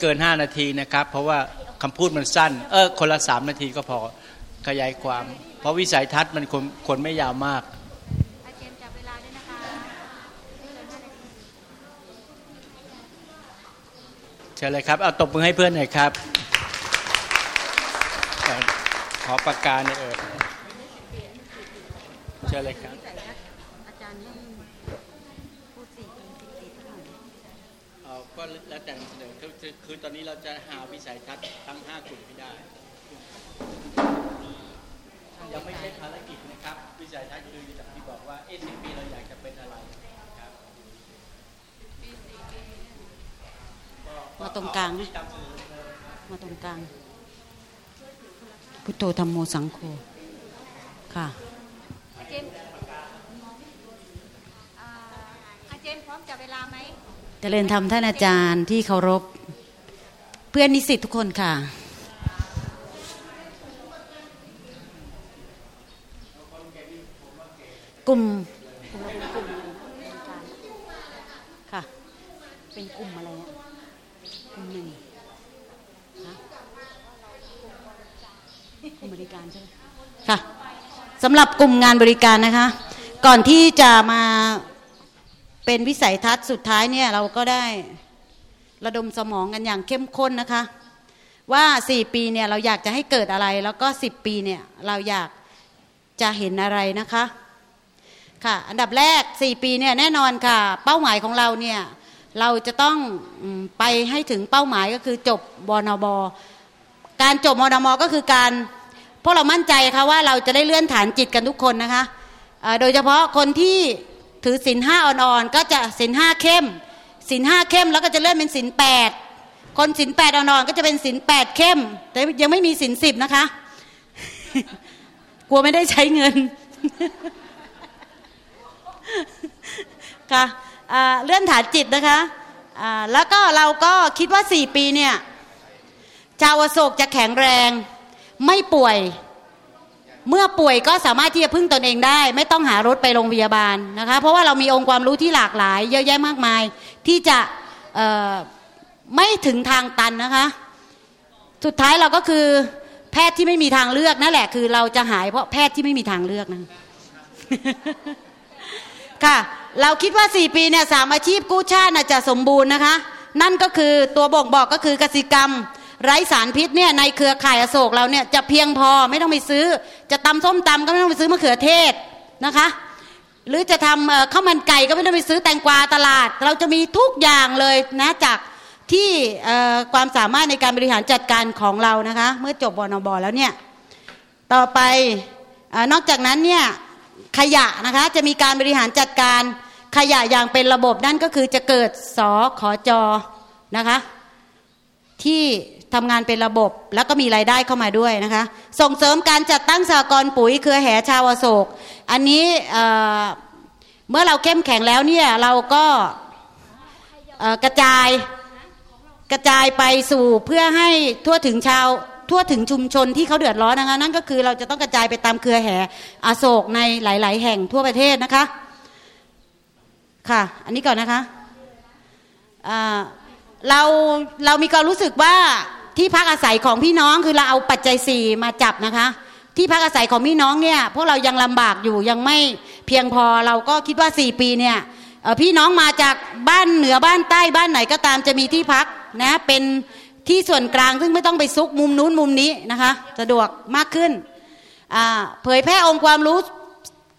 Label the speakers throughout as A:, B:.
A: เกินห้านาทีนะครับ เพราะว่าคำพูดมันสั้น เออคนละสามนาทีก็พอขยายความ เพราะวิสัยทัศน์มันคนคนไม่ยาวมาก
B: อาจารย์จับเวลาด้วยนะคะเกินห้านาที
A: เชิญเลยครับ เอาตบมือให้เพื่อนหน่อยครับ ขอประกาศในอยเออเชิญเลยครับ
B: อาจารย์ให้พูดสี่ถึงสิบเอ็ดเท่าไหร่
A: เอาก็แล้วแต่เสนอ คือคือคือตอนนี้เราจะหาวิสัยทัศน์ทั้งห้ากลุ่มให้ได้ ยังไม่ใช่ภารกิจนะครับ วิสัยทัศน์คืออย่างที่บอกว่าเอสิปีเราอยากจะเป็นอะไรครับ
C: มาตรงกลางนะ
A: ตามสื่อเลย
C: มาตรงกลาง พุทโธธรรมโมสังโฆค่ะ
B: อาเจมส์อ่าอาเจมส์พร้อมจับเวลาไหม
C: เจริญธรรมท่านอาจารย์ที่เคารพ เพื่อนนิสิตทุกคนค่ะ กลุ่มค่ะ เป็นกลุ่มอะไรอะกลุ่มหนึ่งฮะกลุ่มบริการใช่ไหมค่ะสำหรับกลุ่มงานบริการนะคะ ก่อนที่จะมาเป็นวิสัยทัศน์สุดท้ายเนี่ยเราก็ได้ ระดมสมองกันอย่างเข้มข้นนะคะ ว่า 4 ปีเนี่ยเราอยากจะให้เกิดอะไร แล้วก็ 10 ปีเนี่ยเราอยากจะเห็นอะไรนะคะค่ะอันดับแรก 4 ปีเนี่ยแน่นอนค่ะ เป้าหมายของเราเนี่ยเราจะต้องไปให้ถึงเป้าหมายก็คือจบวนบการจบมนมก็คือการพวกเรามั่นใจค่ะว่าเราจะได้เลื่อนฐานจิตกันทุกคนนะคะโดยเฉพาะคนที่ถือศีลห้าอ่อนๆก็จะศีลห้าเข้ม ศีลห้าเข้มแล้วก็จะเลื่อนเป็นศีลแปดคนศีลแปดอ่อนๆก็จะเป็นศีลแปดเข้ม แต่ยังไม่มีศีลสิบนะคะ กลัวไม่ได้ใช้เงินค่ะเลื่อนฐานจิตนะคะแล้วก็เราก็คิดว่า4ปีเนี่ยชาวโศกจะแข็งแรงไม่ป่วย เมื่อป่วยก็สามารถที่จะพึ่งตนเองได้ ไม่ต้องหารถไปโรงพยาบาลนะคะ เพราะว่าเรามีองค์ความรู้ที่หลากหลาย เยอะแยะมากมาย ที่จะไม่ถึงทางตันนะคะ สุดท้ายเราก็คือแพทย์ที่ไม่มีทางเลือกนั่นแหละคือเราจะหายเพราะแพทย์ที่ไม่มีทางเลือกนะค่ะ เราคิดว่า 4 ปีเนี่ยสามอาชีพกู้ชาติน่ะจะสมบูรณ์นะคะ นั่นก็คือตัวบ่งบอกก็คือกสิกรรม ไร้สารพิษเนี่ยในเครือข่ายอโศกเราเนี่ยจะเพียงพอไม่ต้องไปซื้อ จะตำส้มตำก็ไม่ต้องไปซื้อมะเขือเทศนะคะ หรือจะทำข้าวมันไก่ก็ไม่ต้องไปซื้อแตงกวาตลาด เราจะมีทุกอย่างเลยนะจากที่ความสามารถในการบริหารจัดการของเรานะคะ เมื่อจบวนบแล้วเนี่ยต่อไปอนอกจากนั้นเนี่ยขยะนะคะจะมีการบริหารจัดการขยะอย่างเป็นระบบนั่นก็คือจะเกิดสอขอจอนะคะที่ ทำงานเป็นระบบแล้วก็มีรายได้เข้ามาด้วยนะคะ ส่งเสริมการจัดตั้งสหกรณ์ปุ๋ยเครือแห่ชาวอโศก อันนี้เมื่อเราเข้มแข็งแล้วเนี่ยเราก็กระจายกระจายไปสู่เพื่อให้ทั่วถึงชาวทั่วถึงชุมชนที่เขาเดือดร้อนนะคะนั่นก็คือเราจะต้องกระจายไปตามเครือแห่อโศกในหลาย ๆ แห่งทั่วประเทศนะคะค่ะ อันนี้ก่อนนะคะเราเรามีความรู้สึกว่า ที่พักอาศัยของพี่น้องคือเราเอาปัจจัยสี่มาจับนะคะ ที่พักอาศัยของพี่น้องเนี่ยพวกเรายังลำบากอยู่ยังไม่เพียงพอเราก็คิดว่าสี่ปีเนี่ยพี่น้องมาจากบ้านเหนือบ้านใต้บ้านไหนก็ตามจะมีที่พักนะเป็นที่ส่วนกลางซึ่งไม่ต้องไปซุกมุมนู้นมุมนี้นะคะสะดวกมากขึ้นเผยแพร่องค์ความรู้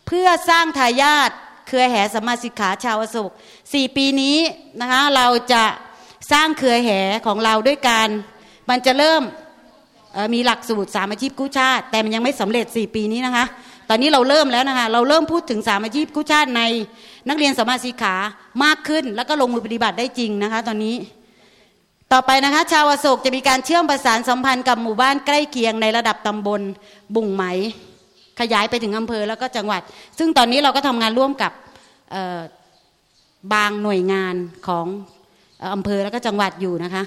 C: เพื่อสร้างทายาทเครือแห่สมาสิกขาชาวอโศกสี่ปีนี้นะคะเราจะสร้างเครือแห่ของเราด้วยการ มันจะเริ่มมีหลักสูตรสามอาชีพกู้ชาติ แต่มันยังไม่สำเร็จ 4 ปีนี้นะคะ ตอนนี้เราเริ่มแล้วนะคะเราเริ่มพูดถึงสามอาชีพกู้ชาติในนักเรียนสมมาสีขามากขึ้น แล้วก็ลงมือปฏิบัติได้จริงนะคะ ตอนนี้ต่อไปนะคะชาวอโศกจะมีการเชื่อมประสานสัมพันธ์กับหมู่บ้านใกล้เคียงในระดับตำบลบุ่งไหม ขยายไปถึงอำเภอแล้วก็จังหวัด ซึ่งตอนนี้เราก็ทำงานร่วมกับบางหน่วยงานของอ่ออำเภอแล้วก็จังหวัดอยู่นะคะ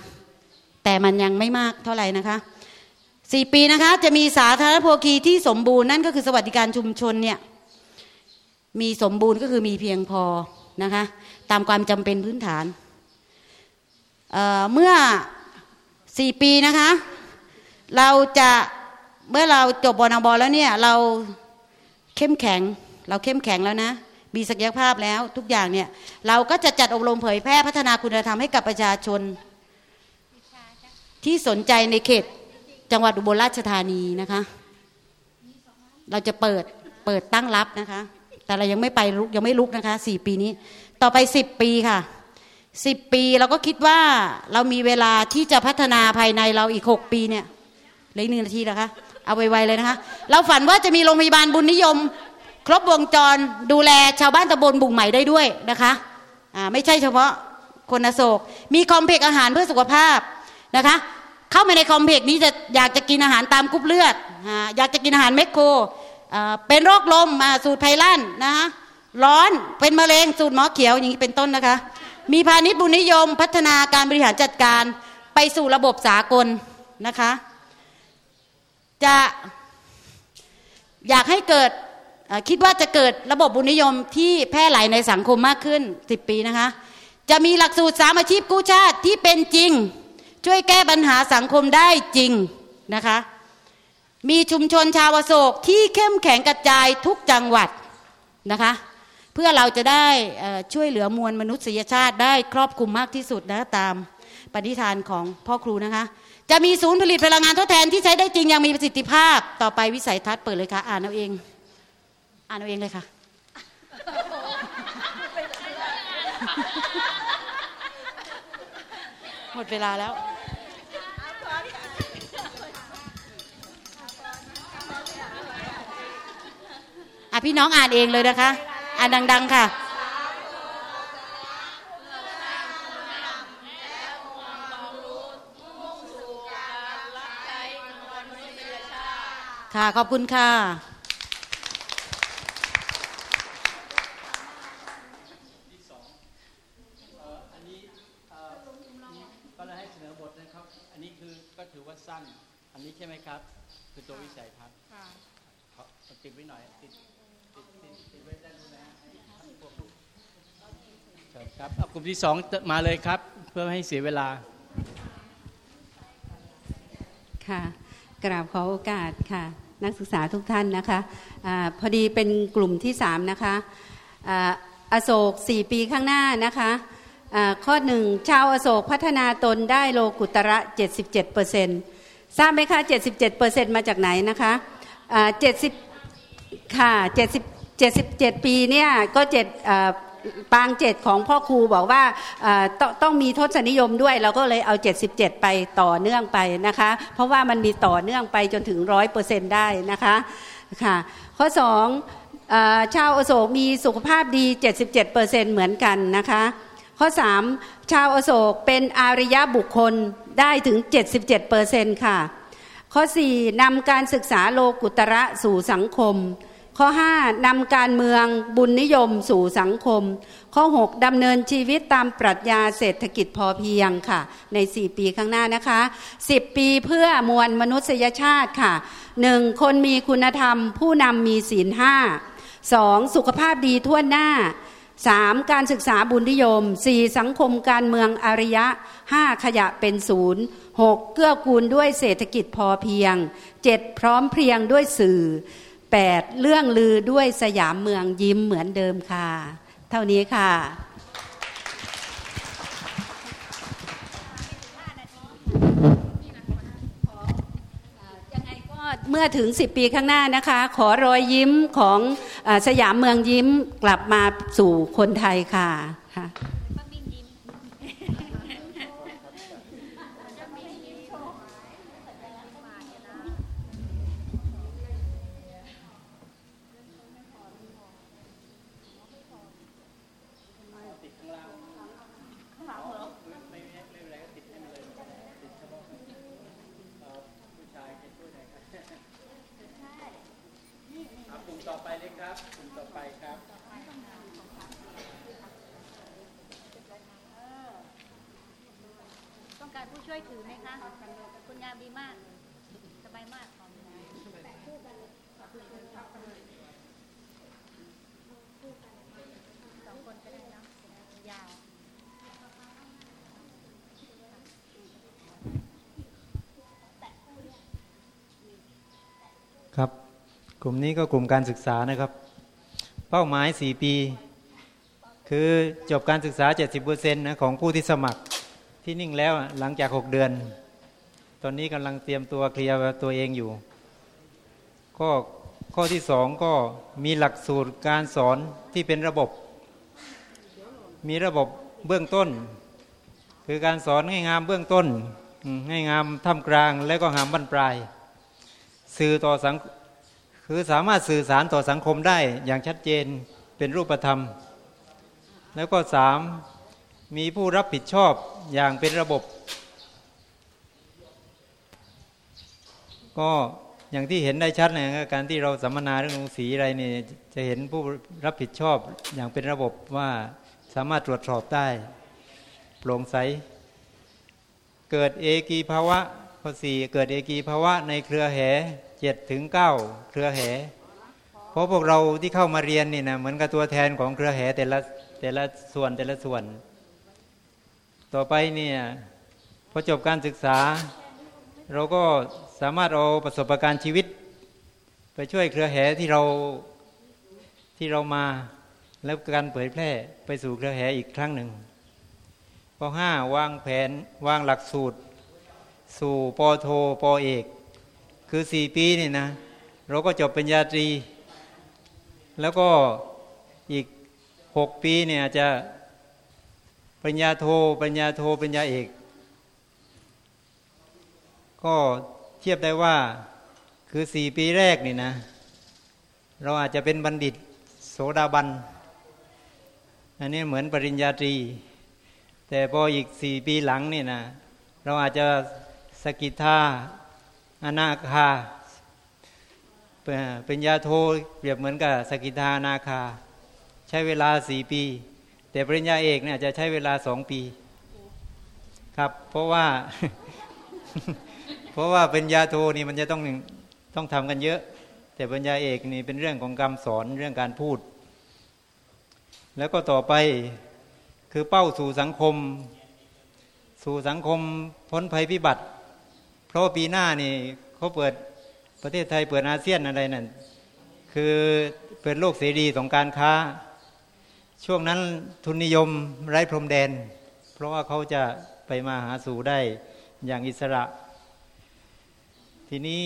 C: แต่มันยังไม่มากเท่าไหร่นะคะสี่ปีนะคะ จะมีสาธารณโภคีที่สมบูรณ์นั่นก็คือสวัสดิการชุมชนเนี่ยมีสมบูรณ์ก็คือมีเพียงพอนะคะ ตามความจำเป็นพื้นฐานเเมื่อสี่ปีนะคะ เราจะเมื่อเราจบบนบแล้วเนี่ยเราเข้มแข็งเราเข้มแข็งแล้วนะ มีศักยภาพแล้วทุกอย่างเนี่ย เราก็จะจัดอบรมเผยแพร่พัฒนาคุณธรรมให้กับประชาชน ที่สนใจในเขตจังหวัดอุบลราชธานีนะคะ เราจะเปิดเปิดตั้งรับนะคะ แต่เรายังไม่ไปลุกยังไม่ลุกนะคะสี่ปีนี้ ต่อไปสิบปีค่ะสิบปีเราก็คิดว่าเรามีเวลาที่จะพัฒนาภายในเราอีกหกปีเนี่ยเหลือหนึ่งนาทีนะคะ เอาไวๆเลยนะคะ เราฝันว่าจะมีโรงพยาบาลบุญนิยม ครบวงจรดูแลชาวบ้านตำบลบุงใหม่ได้ด้วยนะคะอ่าไม่ใช่เฉพาะคนอโศก มีคอมเพล็กอาหารเพื่อสุขภาพนะคะ เข้ามาในคอมเพล็กซ์นี้จะอยากจะกินอาหารตามกรุ๊ปเลือด อยากจะกินอาหารเมคโครเป็นโรคลมสูตรไพลันนะคะร้อนเป็นมะเร็งสูตรหมอเขียวอย่างนี้เป็นต้นนะคะ มีพาณิชย์บุญนิยมพัฒนาการบริหารจัดการไปสู่ระบบสากลนะคะ จะอยากให้เกิดคิดว่าจะเกิดระบบบุญนิยมที่แพร่หลายในสังคมมากขึ้น 10 ปีนะคะ จะมีหลักสูตรสามอาชีพกู้ชาติที่เป็นจริง ช่วยแก้ปัญหาสังคมได้จริงนะคะ มีชุมชนชาวโศกที่เข้มแข็งกระจายทุกจังหวัดนะคะ เพื่อเราจะได้ช่วยเหลือมวลมนุษยชาติได้ครอบคลุมมากที่สุดนะตามปณิธานของพ่อครูนะคะ จะมีศูนย์ผลิตพลังงานทดแทนที่ใช้ได้จริงอย่างมีประสิทธิภาพต่อไปวิสัยทัศน์เปิดเลยค่ะ อ่านเอาเอง อ่านเอาเองเลยค่ะ หมดเวลาแล้ว อะพี่น้องอ่านเองเลยนะคะ อ่านดัง ๆ ค่ะค่ะ ขอบคุณค่ะ
A: อันนี้เอ่อก็เลยให้เสนอบทนะครับ อันนี้คือก็ถือว่าสั้น อันนี้ใช่ไหมครับ คือตัววิสัยทัศน์ขอติดไว้หน่อย ติดติดติดติดไว้ได้รู้นะให้พวกลูกเชิญ ครับกลุ่มที่สองมาเลยครับ เพื่อไม่ให้เสียเวลา
D: ค่ะ กราบขอโอกาสค่ะ นักศึกษาทุกท่านนะคะอาพอดีเป็นกลุ่มที่สามนะคะอาอโศก4ปีข้างหน้านะคะาข้อหนึ่งชาวอโศกพัฒนาตนได้โลกุตระ 77เปอร์เซ็นต์ทราบไหมคะ 77เปอร์เซ็นต์มาจากไหนนะคะอ่า70ค่ะ70 77 ปีเนี่ยก็เจ็ด ปางเจ็ดของพ่อครูบอกว่าตต้องมีทศนิยมด้วย เราก็เลยเอา 77 ไปต่อเนื่องไปนะคะ เพราะว่ามันมีต่อเนื่องไปจนถึง100%ได้นะคะค่ะข้อ2อ่าชาวอโศกมีสุขภาพดี 77%เหมือนกันนะคะ ข้อ 3 ชาวอโศกเป็นอาริยบุคคลได้ถึง 77%ค่ะ ข้อ 4นำการศึกษาโลกุตระสู่สังคม ข้อ 5นำการเมืองบุญนิยมสู่สังคม ข้อ 6ดำเนินชีวิตตามปรัชญาเศรษฐกิจพอเพียงค่ะ ใน 4 ปีข้างหน้านะคะ 10 ปีเพื่อมวลมนุษยชาติค่ะ 1. คนมีคุณธรรม ผู้นำมีศีลห้า 2. สุขภาพดีทั่วหน้า 3. การศึกษาบุญนิยม 4. สังคมการเมืองอารยะ 5. ขยะเป็นศูนย์ 6. เกื้อกูลด้วยเศรษฐกิจพอเพียง 7. พร้อมเพรียงด้วยสื่อ 8. เรื่องลือด้วยสยามเมืองยิ้มเหมือนเดิมค่ะ เท่านี้ค่ะยังไงก็เมื่อถึง 10 ปีข้างหน้านะคะ ขอรอยยิ้มของอสยามเมืองยิ้มกลับมาสู่คนไทยค่ะั
A: บกลุ่มต่อไปครับ
B: ต้องการผู้ช่วยถือไหมคะ คุณงามดีมาก สบายมากของสองคนก็ได้นะยาวครับ
E: กลุ่มนี้ก็กลุ่มการศึกษานะครับ เป้าหมาย 4 ปี คือจบการศึกษา 70%นะของผู้ที่สมัครที่นิ่งแล้วหลังจาก 6 เดือน ตอนนี้กำลังเตรียมตัวเคลียร์ตัวเองอยู่ ก็ข้อที่สองก็มีหลักสูตรการสอนที่เป็นระบบ มีระบบเบื้องต้น คือการสอนให้งามเบื้องต้นอืมให้งามท่ามกลาง และก็งามบรรปลาย สื่อต่อสัง คือสามารถสื่อสารต่อสังคมได้อย่างชัดเจนเป็นรูปธรรม แล้วก็สามมีผู้รับผิดชอบอย่างเป็นระบบ ก็อย่างที่เห็นได้ชัดนะการที่เราสัมมนาเรื่องสีอะไรเนี่ยจะเห็นผู้รับผิดชอบอย่างเป็นระบบว่าสามารถตรวจสอบได้โปร่งใส เกิดเอกีภาวะข้อสี่เกิดเอกีภาวะในเครือแห เจ็ดถึงเก้าเครือแห่เพราะพวกเราที่เข้ามาเรียนนี่นะเหมือนกับตัวแทนของเครือแห่แต่ละแต่ละส่วนแต่ละส่วน ต่อไปเนี่ยพอจบการศึกษา เราก็สามารถเอาประสบการณ์ชีวิต ไปช่วยเครือแห่ที่เราที่เรามาแล้วการเผยแพร่ไปสู่เครือแห่อีกครั้งหนึ่งข้อห้าวางแผนวางหลักสูตร สู่ปโทปเอก คือสี่ปีนี่นะ เราก็จบปริญญาตรี แล้วก็อีกหกปีเนี่ยจจะปริญญาโทปริญญาโทปริญญาเอก ก็เทียบได้ว่าคือสี่ปีแรกนี่นะ เราอาจจะเป็นบัณฑิตโสดาบันอันนี้เหมือนปริญญาตรี แต่พออีกสี่ปีหลังนี่นะ เราอาจจะสกิทา อนาคาเป็นยาโทเปรียบเหมือนกับสกิทาอนาคา ใช้เวลาสี่ปี แต่ปริญญาเอกเนี่ยอาจจะใช้เวลาสองปี ครับ เพราะว่า เพราะว่าปริญญาโทนี่มันจะต้องต้องทำกันเยอะ แต่ปริญญาเอกนี่เป็นเรื่องของการสอนเรื่องการพูด แล้วก็ต่อไปคือเป้าสู่สังคม สู่สังคมพ้นภัยพิบัติ ราะปีหน้านี่เขาเปิดประเทศไทยเปิดอาเซียนอะไรนั่นคือเปิดโลกเสรีของการค้า ช่วงนั้นทุนนิยมไร้พรมแดน เพราะว่าเขาจะไปมาหาสู่ได้อย่างอิสระ ทีนี้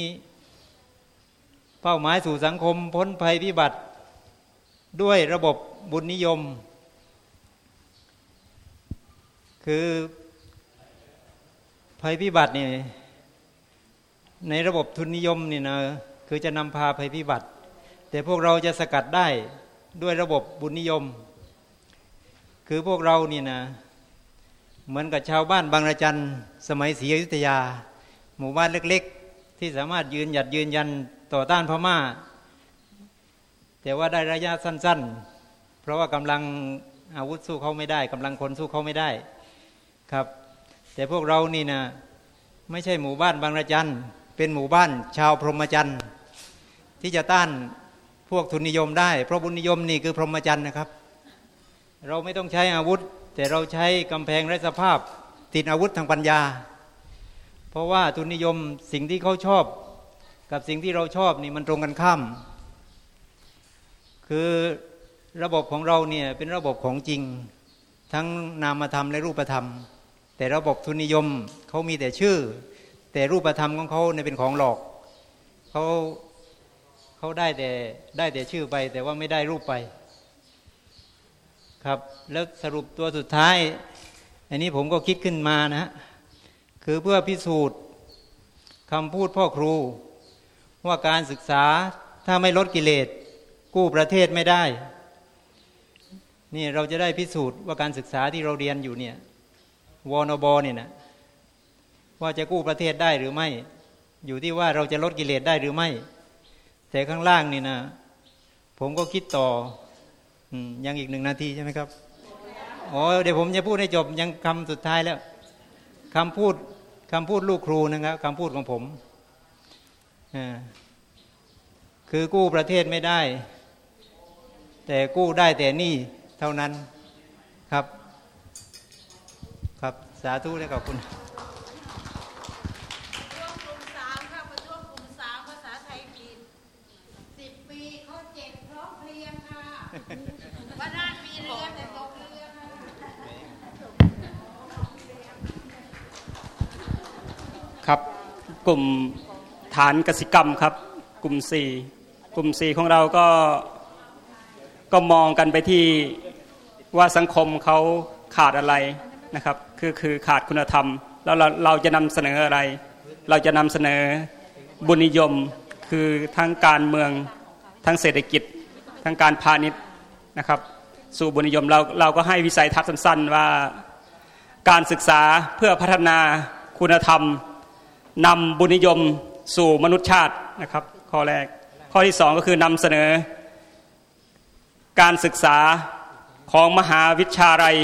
E: เป้าหมายสู่สังคมพ้นภัยพิบัติด้วยระบบบุญนิยม คือภัยพิบัตินี่ ในระบบทุนนิยมนี่นะคือจะนำพาภัยพิบัติ แต่พวกเราจะสกัดได้ด้วยระบบบุญนิยม คือพวกเรานี่นะเหมือนกับชาวบ้านบางระจันสมัยศรีอยุธยา หมู่บ้านเล็ก ๆ ที่สามารถยืนหยัดยืนยันต่อต้านพม่า แต่ว่าได้ระยะสั้น ๆ เพราะว่ากำลังอาวุธสู้เขาไม่ได้กำลังคนสู้เขาไม่ได้ครับ แต่พวกเรานี่นะไม่ใช่หมู่บ้านบางระจัน เป็นหมู่บ้านชาวพรหมจรรย์ ที่จะต้านพวกทุนนิยมได้ เพราะบุญนิยมนี่คือพรหมจรรย์นะครับ เราไม่ต้องใช้อาวุธ แต่เราใช้กำแพงไร้สภาพ ติดอาวุธทางปัญญา เพราะว่าทุนนิยมสิ่งที่เขาชอบ กับสิ่งที่เราชอบนี่มันตรงกันข้าม คือระบบของเราเนี่ยเป็นระบบของจริง ทั้งนามธรรมและรูปธรรม แต่ระบบทุนนิยมเขามีแต่ชื่อ แต่รูปธรรมของเขาเนี่ยเป็นของหลอกเขาเขาได้แต่ได้แต่ชื่อไป แต่ว่าไม่ได้รูปไป ครับ แล้วสรุปตัวสุดท้าย อันนี้ผมก็คิดขึ้นมานะฮะคือเพื่อพิสูจน์คำพูดพ่อครู ว่าการศึกษาถ้าไม่ลดกิเลส กู้ประเทศไม่ได้ นี่เราจะได้พิสูจน์ว่าการศึกษาที่เราเรียนอยู่เนี่ยวนบเนี่ยนะ ว่าจะกู้ประเทศได้หรือไม่ อยู่ที่ว่าเราจะลดกิเลสได้หรือไม่ แต่ข้างล่างนี่นะ ผมก็คิดต่อยังอีกหนึ่งนาทีใช่ไหมครับอ๋อเดี๋ยวผมจะพูดให้จบยังคำสุดท้ายแล้วคำพูดคำพูดลูกครูนะครับคำพูดของผมคือกู้ประเทศไม่ได้ แต่กู้ได้แต่นี่เท่านั้นครับ ครับสาธุและขอบคุณ
F: ครับ กลุ่มฐานกสิกรรมครับ กลุ่มสี่กลุ่มสี่ของเราก็ก็มองกันไปที่ว่าสังคมเขาขาดอะไรนะครับ คือคือขาดคุณธรรม แล้วเราเราจะนำเสนออะไร เราจะนำเสนอบุญนิยมคือทั้งการเมืองทั้งเศรษฐกิจทั้งการพาณิชย์นะครับ สู่บุญนิยมเราเราก็ให้วิสัยทัศน์สั้น ๆ ว่าการศึกษาเพื่อพัฒนาคุณธรรม นำบุญนิยมสู่มนุษยชาตินะครับ ข้อแรก ข้อที่สองก็คือนำเสนอ การศึกษาของมหาวิทยาลัย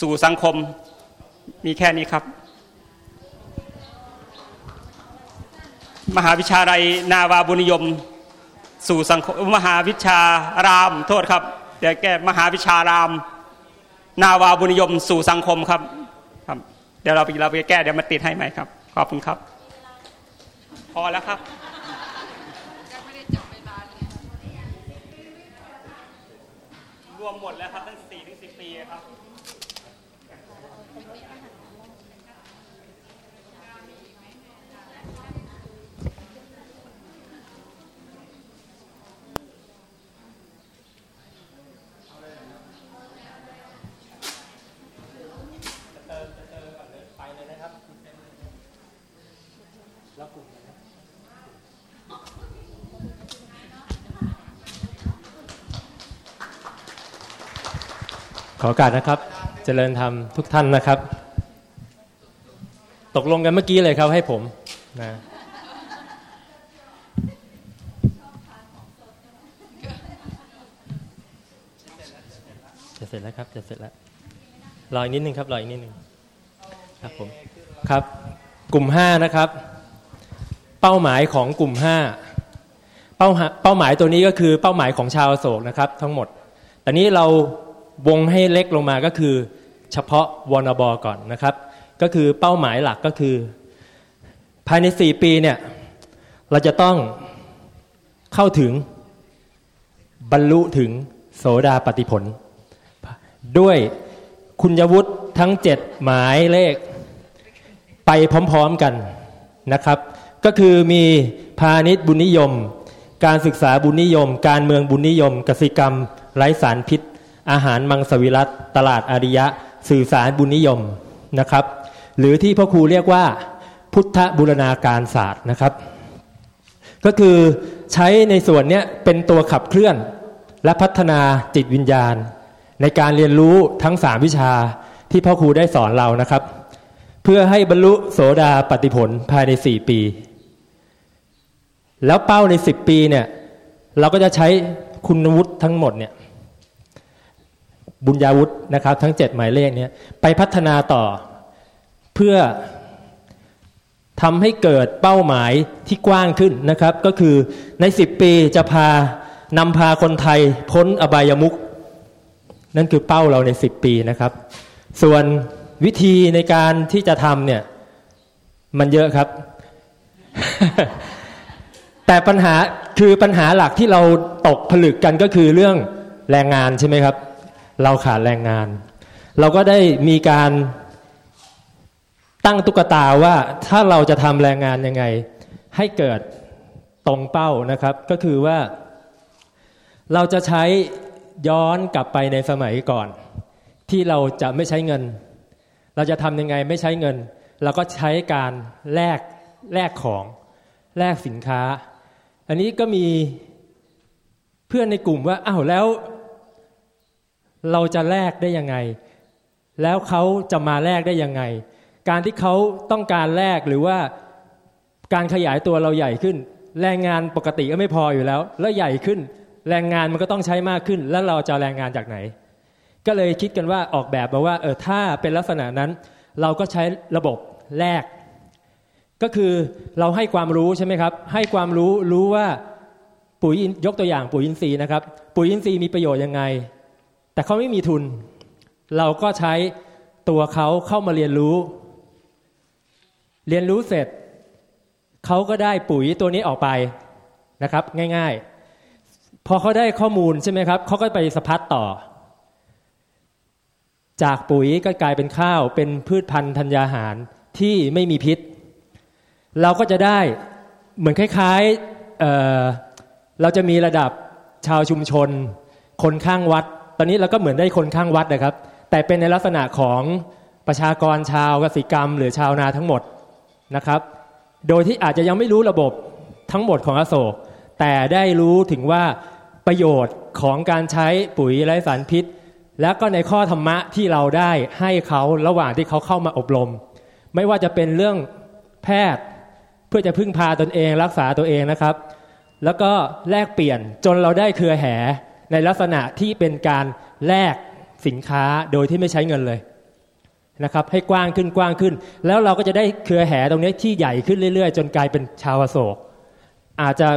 F: สู่สังคม มีแค่นี้ครับ มหาวิทยาลัยนาวาบุญนิยม สู่สังคมมหาวิชาราม โทษครับเดี๋ยวแก้มหาวิชาราม นาวาบุญนิยมสู่สังคมครับครับ เดี๋ยวเราไปเราไปแก้เดี๋ยวมาติดให้ใหม่ครับ ขอบคุณครับ อแล้วครับรวมหมดแล้วครับตั้งสี่ถึงสิบปีครับ
G: ข อโอกาสนะครับ เจริญธรรมทุกท่านนะครับ ตกลงกันเมื่อกี้เลยครับให้ผมนะจะเสร็จแล้วครับจะเสร็จแล้วรออีกนิดนึงครับรออีกนิดนึงครับผมครับ กลุ่มห้านะครับ เป้าหมายของกลุ่มห้าเป้าหาเป้าหมายตัวนี้ก็คือเป้าหมายของชาวโศกนะครับ ทั้งหมดแต่นี้เรา วงให้เล็กลงมาก็คือเฉพาะวอนบอก่อนนะครับ ก็คือเป้าหมายหลักก็คือ ภายใน 4 ปีเนี่ยเราจะต้องเข้าถึงบรรลุถึงโสดาปฏิผล ด้วยคุณวุฒิทั้ง 7 หมายเลขไปพร้อมๆกันนะครับ ก็คือมีพาณิชย์บุญนิยม การศึกษาบุญนิยม การเมืองบุญนิยม กสิกรรมไร้สารพิษ อาหารมังสวิรัตตลาดอาริยะ สื่อสารบุญนิยมนะครับ หรือที่พ่อครูเรียกว่าพุทธบูรณาการศาสตร์นะครับ ก็คือใช้ในส่วนนี้เป็นตัวขับเคลื่อนและพัฒนาจิตวิญญาณ ในการเรียนรู้ทั้งสามวิชาที่พ่อครูได้สอนเรานะครับ เพื่อให้บรรลุโสดาปฏิผลภายในสี่ปี แล้วเป้าในสิบปีเนี่ยเราก็จะใช้คุณวุฒิทั้งหมดเนี่ย บุญญาวุฒินะครับ ทั้งเจ็ดหมายเลขเนี่ยไปพัฒนาต่อเพื่อทำให้เกิดเป้าหมายที่กว้างขึ้นนะครับ ก็คือในสิบปีจะพานำพาคนไทยพ้นอบายมุขนั่นคือเป้าเราในสิบปีนะครับ ส่วนวิธีในการที่จะทำเนี่ยมันเยอะครับ แต่ปัญหาคือปัญหาหลักที่เราตกผลึกกันก็คือเรื่องแรงงานใช่ไหมครับ เราขาดแรงงาน เราก็ได้มีการตั้งตุ๊กตาว่าถ้าเราจะทำแรงงานยังไง ให้เกิดตรงเป้านะครับ ก็คือว่า เราจะใช้ย้อนกลับไปในสมัยก่อน ที่เราจะไม่ใช้เงิน เราจะทำยังไงไม่ใช้เงิน เราก็ใช้การแลกแลกของแลกสินค้า อันนี้ก็มีเพื่อนในกลุ่มว่าอ้าวแล้ว เราจะแลกได้ยังไง แล้วเขาจะมาแลกได้ยังไง การที่เขาต้องการแลกหรือว่าการขยายตัวเราใหญ่ขึ้น แรงงานปกติก็ไม่พออยู่แล้ว แล้วใหญ่ขึ้น แรงงานมันก็ต้องใช้มากขึ้น แล้วเราจะแรงงานจากไหน ก็เลยคิดกันว่าออกแบบมาว่าเออถ้าเป็นลักษณะนั้น เราก็ใช้ระบบแลกก็คือเราให้ความรู้ใช่ไหมครับ ให้ความรู้รู้ว่าปุ๋ยยกตัวอย่างปุ๋ยอินทรีย์นะครับ ปุ๋ยอินทรีย์มีประโยชน์ยังไง แต่เขาไม่มีทุน เราก็ใช้ตัวเขาเข้ามาเรียนรู้ เรียนรู้เสร็จ เขาก็ได้ปุ๋ยตัวนี้ออกไปนะครับ ง่าย ๆ พอเขาได้ข้อมูลใช่ไหมครับเขาก็ไปสะพัดต่อ จากปุ๋ยก็กลายเป็นข้าวเป็นพืชพันธุ์ธัญญาหารที่ไม่มีพิษ เราก็จะได้เหมือนคล้ายๆเเราจะมีระดับชาวชุมชน คนข้างวัด ตอนนี้เราก็เหมือนได้คนข้างวัดนะครับ แต่เป็นในลักษณะของประชากรชาวกสิกรรม หรือชาวนาทั้งหมดนะครับ โดยที่อาจจะยังไม่รู้ระบบทั้งหมดของอโศก แต่ได้รู้ถึงว่าประโยชน์ของการใช้ปุ๋ยไร้สารพิษ แล้วก็ในข้อธรรมะที่เราได้ให้เขาระหว่างที่เขาเข้ามาอบรม ไม่ว่าจะเป็นเรื่องแพทย์เพื่อจะพึ่งพาตนเองรักษาตัวเองนะครับ แล้วก็แลกเปลี่ยนจนเราได้เครือแห่ ในลักษณะที่เป็นการแลกสินค้าโดยที่ไม่ใช้เงินเลยนะครับให้กว้างขึ้นกว้างขึ้น แล้วเราก็จะได้เครือแห่ตรงนี้ที่ใหญ่ขึ้นเรื่อยๆ จนกลายเป็นชาวโศก อาจจะ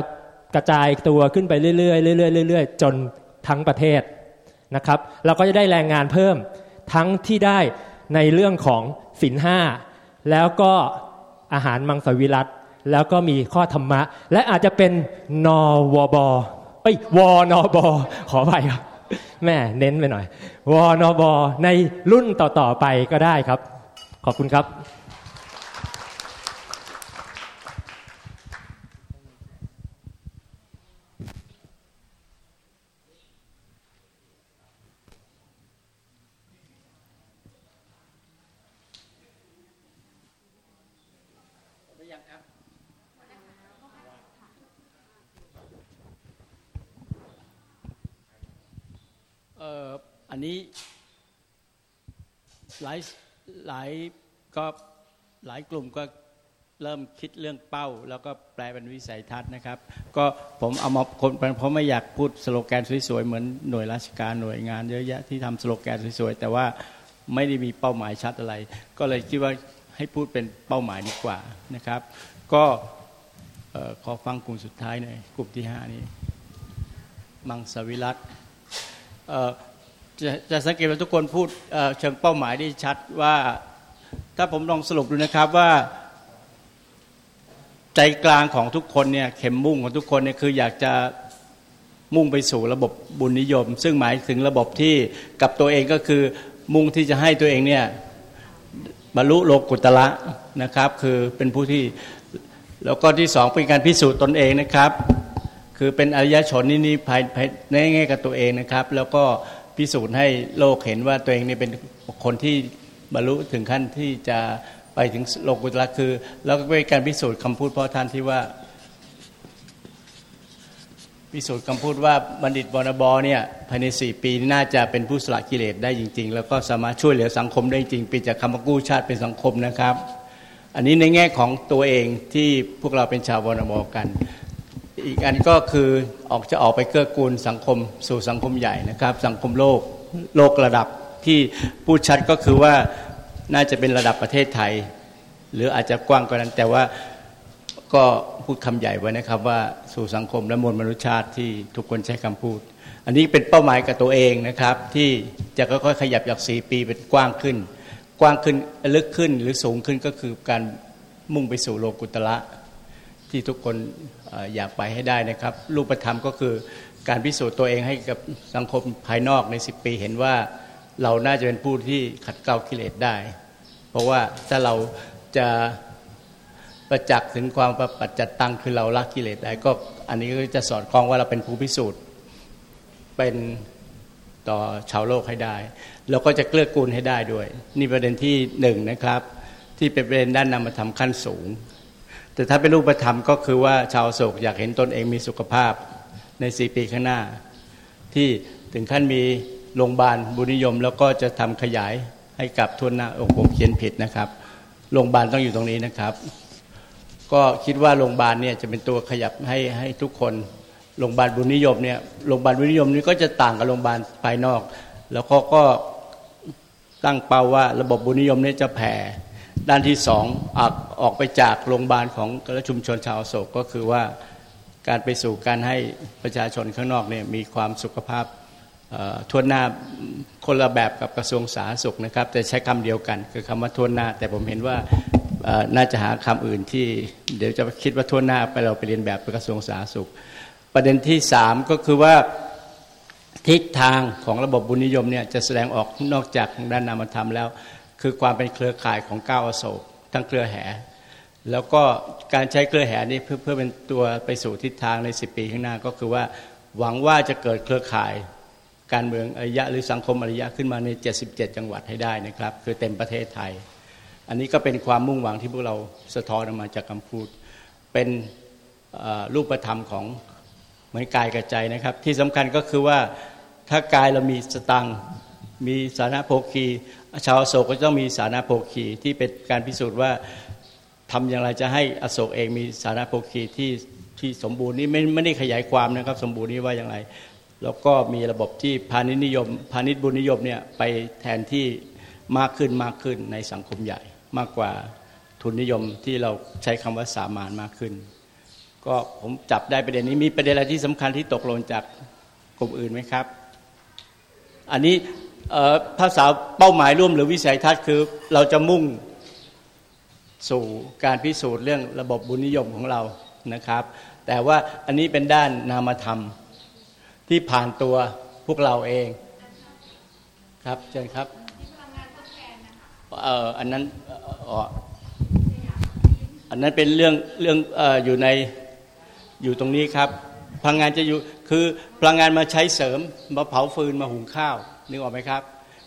G: กระจายตัวขึ้นไปเรื่อยๆเรื่อยๆเรื่อยๆจนทั้งประเทศนะครับ เราก็จะได้แรงงานเพิ่มทั้งที่ได้ในเรื่องของสินห้าแล้วก็อาหารมังสวิรัตแล้วก็มีข้อธรรมะ และอาจจะเป็นนอวบ เอ้ยวอนอบขอไปครับแม่เน้นไปหน่อยวอนอบในรุ่นต่อ ๆ ไปก็ได้ครับ ขอบคุณครับ
A: อันนี้หลายหลายก็หลายกลุ่มก็เริ่มคิดเรื่องเป้า แล้วก็แปลเป็นวิสัยทัศน์นะครับ ก็ผมเอามาคนเพราะไม่อยากพูดสโลแกนสวยๆ เหมือนหน่วยราชการหน่วยงานเยอะแยะที่ทำสโลแกนสวยๆ แต่ว่าไม่ได้มีเป้าหมายชัดอะไร ก็เลยคิดว่าให้พูดเป็นเป้าหมายดีกว่านะครับ ก็ขอฟังกลุ่มสุดท้ายหน่อยกลุ่มที่หานี้ มังสวิรัต จะจะสังเกตว่าทุกคนพูดเชิงเป้าหมายได้ชัดว่าถ้าผมลองสรุปดูนะครับว่าใจกลางของทุกคนเนี่ยเข็มมุ่งของทุกคนเนี่ยคืออยากจะมุ่งไปสู่ระบบบุญนิยม ซึ่งหมายถึงระบบที่กับตัวเองก็คือมุ่งที่จะให้ตัวเองเนี่ยบรรลุโลกุตละนะครับ คือเป็นผู้ที่แล้วก็ที่สองเป็นการพิสูจน์ตนเองนะครับ คือเป็นอริยชนนี่นี่ภายในแง่กับตัวเองนะครับ แล้วก็ พิสูจน์ให้โลกเห็นว่าตัวเองนี่เป็นคนที่บรรลุถึงขั้นที่จะไปถึงโลกุตละคือ แล้วก็เป็นการพิสูจน์คำพูดพ่อท่านที่ว่าพิสูจน์คำพูดว่าบัณฑิตบรบอเนี่ยภายในสี่ปีน่าจะเป็นผู้สละกิเลสได้จริง ๆ แล้วก็สามารถช่วยเหลือสังคมได้จริงปีจากคำกู้ชาติเป็นสังคมนะครับ อันนี้ในแง่ของตัวเองที่พวกเราเป็นชาวบรบอกัน อีกอันก็คือออกจะออกไปเกื้อกูลสังคมสู่สังคมใหญ่นะครับ สังคมโลกโลกระดับที่พูดชัดก็คือว่าน่าจะเป็นระดับประเทศไทย หรืออาจจะกว้างกว่านั้นแต่ว่าก็พูดคำใหญ่ไว้นะครับว่าสู่สังคมและมวลมนุษยชาติที่ทุกคนใช้คำพูด อันนี้เป็นเป้าหมายกับตัวเองนะครับ ที่จะค่อยๆขยับจากสี่ปีเป็นกว้างขึ้น กว้างขึ้นลึกขึ้นหรือสูงขึ้นก็คือการมุ่งไปสู่โลกุตละ ที่ทุกคนอยากไปให้ได้นะครับ รูปธรรมก็คือการพิสูจน์ตัวเองให้กับสังคมภายนอกในสิบปีเห็นว่าเราน่าจะเป็นผู้ที่ขัดเกลากิเลสได้ เพราะว่าถ้าเราจะประจักษ์ถึงความประปัจจัตตังคือเราละกิเลสได้ก็อันนี้ก็จะสอดคล้องว่าเราเป็นผู้พิสูจน์เป็นต่อชาวโลกให้ได้ แล้วก็จะเกลือกูลให้ได้ด้วย นี่ประเด็นที่หนึ่งนะครับ ที่เป็นประเด็นด้านนามธรรมขั้นสูง แต่ถ้าเป็นรูปธรรมก็คือว่าชาวโศกอยากเห็นตนเองมีสุขภาพในสี่ปีข้างหน้า ที่ถึงขั้นมีโรงพยาบาลบุญนิยม แล้วก็จะทำขยายให้กับทุนหน้าองค์ผมเขียนผิดนะครับโรงพยาบาลต้องอยู่ตรงนี้นะครับ ก็คิดว่าโรงพยาบาลเนี่ยจะเป็นตัวขยับให้ให้ทุกคนโรงพยาบาลบุญนิยมเนี่ยโรงพยาบาลบุญนิยมนี้ก็จะต่างกับโรงพยาบาลภายนอก แล้วเขาก็ตั้งเป้าว่าระบบบุญนิยมเนี้จะแผ่ ด้านที่สองออกออกไปจากโรงพยาบาลของกระชุมชนชาวโศกก็คือว่าการไปสู่การให้ประชาชนข้างนอกเนี่ยมีความสุขภาพทวนหน้าคนละแบบกับกระทรวงสาธารณสุขนะครับ แต่ใช้คำเดียวกัน คือคำว่าทวนหน้า แต่ผมเห็นว่าน่าจะหาคำอื่นที่เดี๋ยวจะคิดว่าทวนหน้าไปเราไปเรียนแบบกระทรวงสาธารณสุข ประเด็นที่สามก็คือว่าทิศทางของระบบบุญนิยมเนี่ยจะแสดงออกนอกจากด้านนามธรรมแล้ว คือความเป็นเครือข่ายของก้าวอโศกทั้งเครือแห่แล้วก็การใช้เครือแห่นี้เพื่อเพื่อเป็นตัวไปสู่ทิศทางใน 10 ปีข้างหน้าก็คือว่าหวังว่าจะเกิดเครือข่ายการเมืองอริยะหรือสังคมอริยะขึ้นมาใน 77 จังหวัดให้ได้นะครับ คือเต็มประเทศไทย อันนี้ก็เป็นความมุ่งหวังที่พวกเราสะท้อนออกมาจากคำพูด เป็นรูปธรรมของเหมือนกายกับใจนะครับ ที่สำคัญก็คือว่าถ้ากายเรามีสตังมีสานะโภคี ชาวโศกก็ต้องมีสานะโภคีที่เป็นการพิสูจน์ว่าทำอย่างไรจะให้อโศกเองมีสานะโภคีที่ที่สมบูรณ์นี่ไม่ไม่ได้ขยายความนะครับ สมบูรณ์นี่ว่าอย่างไร แล้วก็มีระบบที่พาณิชย์นิยม พาณิชย์บุญนิยมเนี่ยไปแทนที่มากขึ้นมากขึ้นในสังคมใหญ่มากกว่าทุนนิยมที่เราใช้คำว่าสามานมากขึ้น ก็ผมจับได้ประเด็นนี้มีประเด็นอะไรที่สำคัญที่ตกหล่นจากกลุ่มอื่นไหมครับ อันนี้ ภาษาเป้าหมายร่วมหรือวิสัยทัศน์คือ เราจะมุ่งสู่การพิสูจน์เรื่องระบบบุญนิยมของเรานะครับ แต่ว่าอันนี้เป็นด้านนามธรรมที่ผ่านตัวพวกเราเอง ครับเชิญครับเอออันนั้นอันนั้นเป็นเรื่องเรื่องอยู่ในอยู่ตรงนี้ครับพังงานจะอยู่ คือพลังงานมาใช้เสริมมาเผาฟืนมาหุงข้าวนึกออกไหมครับ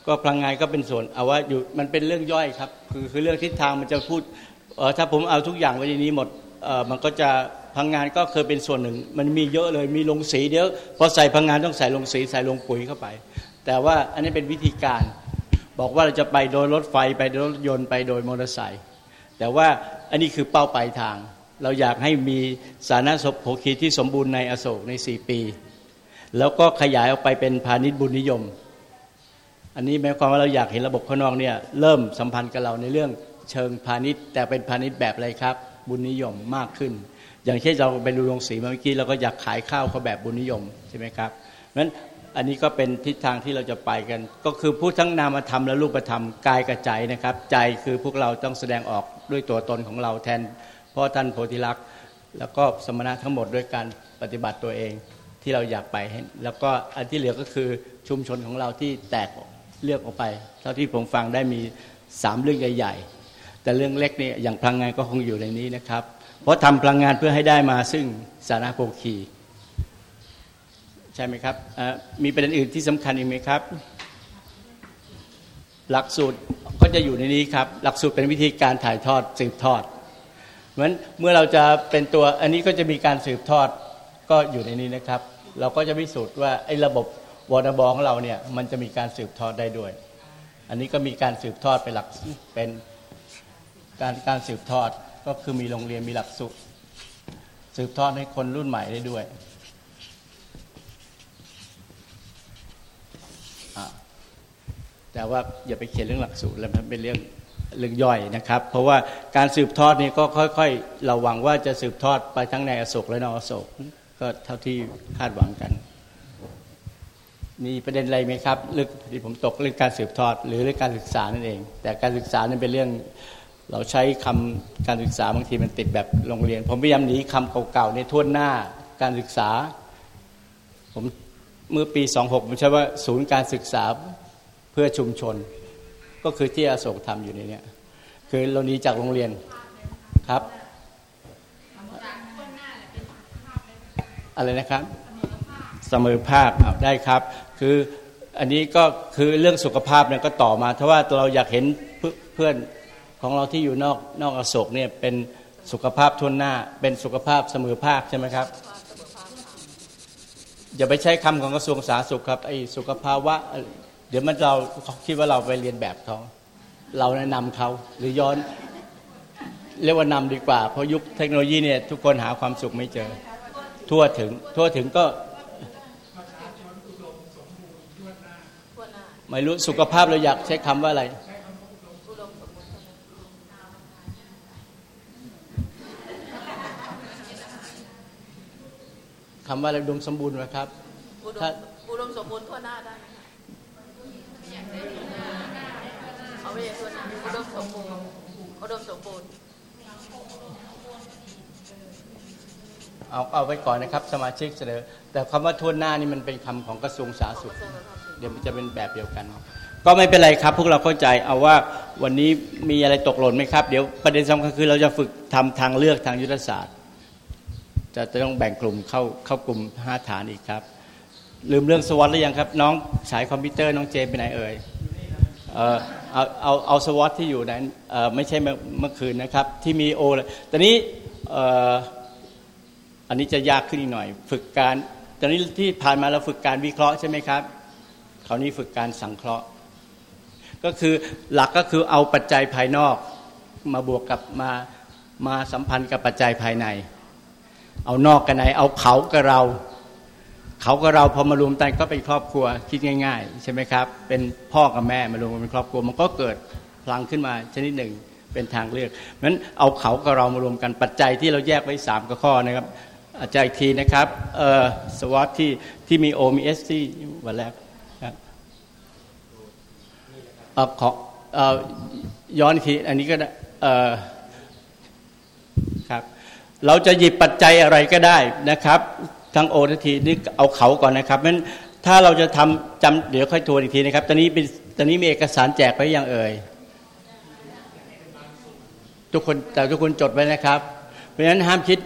A: ก็พลังงานก็เป็นส่วนเอาว่าอยู่มันเป็นเรื่องย่อยครับ คือคือเรื่องทิศทางมันจะพูดเออถ้าผมเอาทุกอย่างไว้ในนี้หมดเออมันก็จะพลังงานก็เคยเป็นส่วนหนึ่ง มันมีเยอะเลยมีลงสีเดี๋ยวพอใส่พลังงานต้องใส่ลงสีใส่ลงปุ๋ยเข้าไป แต่ว่าอันนี้เป็นวิธีการ บอกว่าเราจะไปโดยรถไฟไปโดยรถยนต์ไปโดยมอเตอร์ไซค์แต่ว่าอันนี้คือเป้าปลายทาง เราอยากให้มีสาธารณสุขโภคีที่สมบูรณ์ในอโศกในสี่ปี แล้วก็ขยายออกไปเป็นพาณิชย์บุญนิยม อันนี้หมายความว่าเราอยากเห็นระบบข้างนอกเนี่ยเริ่มสัมพันธ์กับเราในเรื่องเชิงพาณิชย์ แต่เป็นพาณิชย์แบบอะไรครับ บุญนิยมมากขึ้น อย่างเช่นเราไปดูโรงสีเมื่อกี้เราก็อยากขายข้าวเขาแบบบุญนิยมใช่ไหมครับนั้นอันนี้ก็เป็นทิศทางที่เราจะไปกัน ก็คือพูดทั้งนามธรรมและรูปธรรมกายกับใจนะครับ ใจคือพวกเราต้องแสดงออกด้วยตัวตนของเราแทน พ่อท่านโพธิลักษณ์แล้วก็สมณะทั้งหมดด้วยการปฏิบัติตัวเองที่เราอยากไปแล้วก็อันที่เหลือก็คือชุมชนของเราที่แตกเลือกออกไป เท่าที่ผมฟังได้มีสามเรื่องใหญ่ๆแต่เรื่องเล็กนี่อย่างพลังงานก็คงอยู่ในนี้นะครับ เพราะทำพลังงานเพื่อให้ได้มาซึ่งสาระโภคีใช่ไหมครับมีประเด็นอื่นที่สำคัญอีกไหมครับ หลักสูตรก็จะอยู่ในนี้ครับ หลักสูตรเป็นวิธีการถ่ายทอดสืบทอด เพราะฉะนั้นเมื่อเราจะเป็นตัวอันนี้ก็จะมีการสืบทอดก็อยู่ในนี้นะครับ เราก็จะพิสูจน์ว่าไอ้ระบบวอร์บอของเราเนี่ยมันจะมีการสืบทอดได้ด้วย อันนี้ก็มีการสืบทอดเป็นหลักเป็นการการสืบทอดก็คือมีโรงเรียนมีหลักสูตรสืบทอดให้คนรุ่นใหม่ได้ด้วยแต่ว่าอย่าไปเขียนเรื่องหลักสูตรแล้วมันเป็นเรื่อง เรื่องย่อยนะครับ เพราะว่าการสืบทอดนี่ก็ค่อยๆเราหวังว่าจะสืบทอดไปทั้งในอโศกและนอกอโศกก็เท่าที่คาดหวังกัน มีประเด็นอะไรไหมครับเรื่องที่ผมตกเรื่องการสืบทอด หรือเรื่องการศึกษานั่นเอง แต่การศึกษานั้นเป็นเรื่องเราใช้คำการศึกษาบางทีมันติดแบบโรงเรียน ผมพยายามหนีคำเก่าๆในทั่วหน้าการศึกษา ผมเมื่อปี 26ผมใช้ว่าศูนย์การศึกษาเพื่อชุมชน ก็คือที่อโศกทำอยู่ในนี้คือเราหนีจากโรงเรียนครับ อะไรนะครับ เสมอภาคได้ครับ คืออันนี้ก็คือเรื่องสุขภาพเนี่ยก็ต่อมาถ้าว่าเราอยากเห็นเพื่อนของเราที่อยู่นอกนอกอโศกเนี่ยเป็นสุขภาพทุนหน้า เป็นสุขภาพเสมอภาคใช่ไหมครับอย่าไปใช้คำของกระทรวงสาธารณสุขครับไอ้สุขภาวะ เดี๋ยวมันเราคิดว่าเราไปเรียนแบบเขาเราแนะนำเขาหรือย้อน เรียกว่านำดีกว่า เพราะยุคเทคโนโลยีเนี่ยทุกคนหาความสุขไม่เจอ ทั่วถึง ทั่วถึงก็ไม่รู้สุขภาพเราอยากใช้คำว่าอะไรคำว่าอะไรอุดมสมบูรณ์นะครับ
H: ถ้าอุดมสมบูรณ์ทั่วหน้าได้ เอาไว้ทั่วหน้าอุดมสมบูรณ์อุดมสมบูรณ์
A: เอาเอาไว้ก่อนนะครับ สมาชิกเสนอแต่คำว่าทั่วหน้านี่มันเป็นคำของกระทรวงสาธารณสุข เดี๋ยวมันจะเป็นแบบเดียวกัน ก็ไม่เป็นไรครับ พวกเราเข้าใจเอาว่าวันนี้มีอะไรตกหล่นไหมครับ เดี๋ยวประเด็นสำคัญคือเราจะฝึกทำทางเลือกทางยุทธศาสตร์จะจะต้องแบ่งกลุ่มเข้าเข้ากลุ่มห้าฐานอีกครับ ลืมเรื่องสวอตหรือยังครับ น้องสายคอมพิวเตอร์น้องเจไปไหนเอ่ยเออ เอาเอาเอาสวอตที่อยู่นั้นไม่ใช่เมื่อคืนนะครับ ที่มีโอเลยตอนนี้อันนี้จะยากขึ้นอีกหน่อย ฝึกการตอนนี้ที่ผ่านมาเราฝึกการวิเคราะห์ใช่ไหมครับคราวนี้ฝึกการสังเคราะห์ ก็คือหลักก็คือเอาปัจจัยภายนอก มาบวกกับมามาสัมพันธ์กับปัจจัยภายใน เอานอกกันไหนเอาเขากับเรา เขากับเราพอมารวมกันก็เป็นครอบครัวคิดง่าย ๆ ใช่ไหมครับ เป็นพ่อกับแม่มารวมกันเป็นครอบครัว มันก็เกิดพลังขึ้นมาชนิดหนึ่งเป็นทางเลือกนั้นเอาเขากับเรามารวมกันปัจจัยที่เราแยกไว้สามข้อนะครับอาจารย์อีกทีนะครับเออสวอตที่ที่มีโอมีเอสที่วันแรกครับเออขอเออย้อนอีกทีอันนี้ก็ได้เออครับเราจะหยิบปัจจัยอะไรก็ได้นะครับ ทั้งโอททีนี่เอาเขาก่อนนะครับนั้นถ้าเราจะทำจำเดี๋ยวค่อยทวนอีกทีนะครับ ตอนนี้เป็นตอนนี้มีเอกสารแจกไว้ยังเอ่ยทุกคนแต่ทุกคนจดไว้นะครับ เพราะฉะนั้นห้ามคิด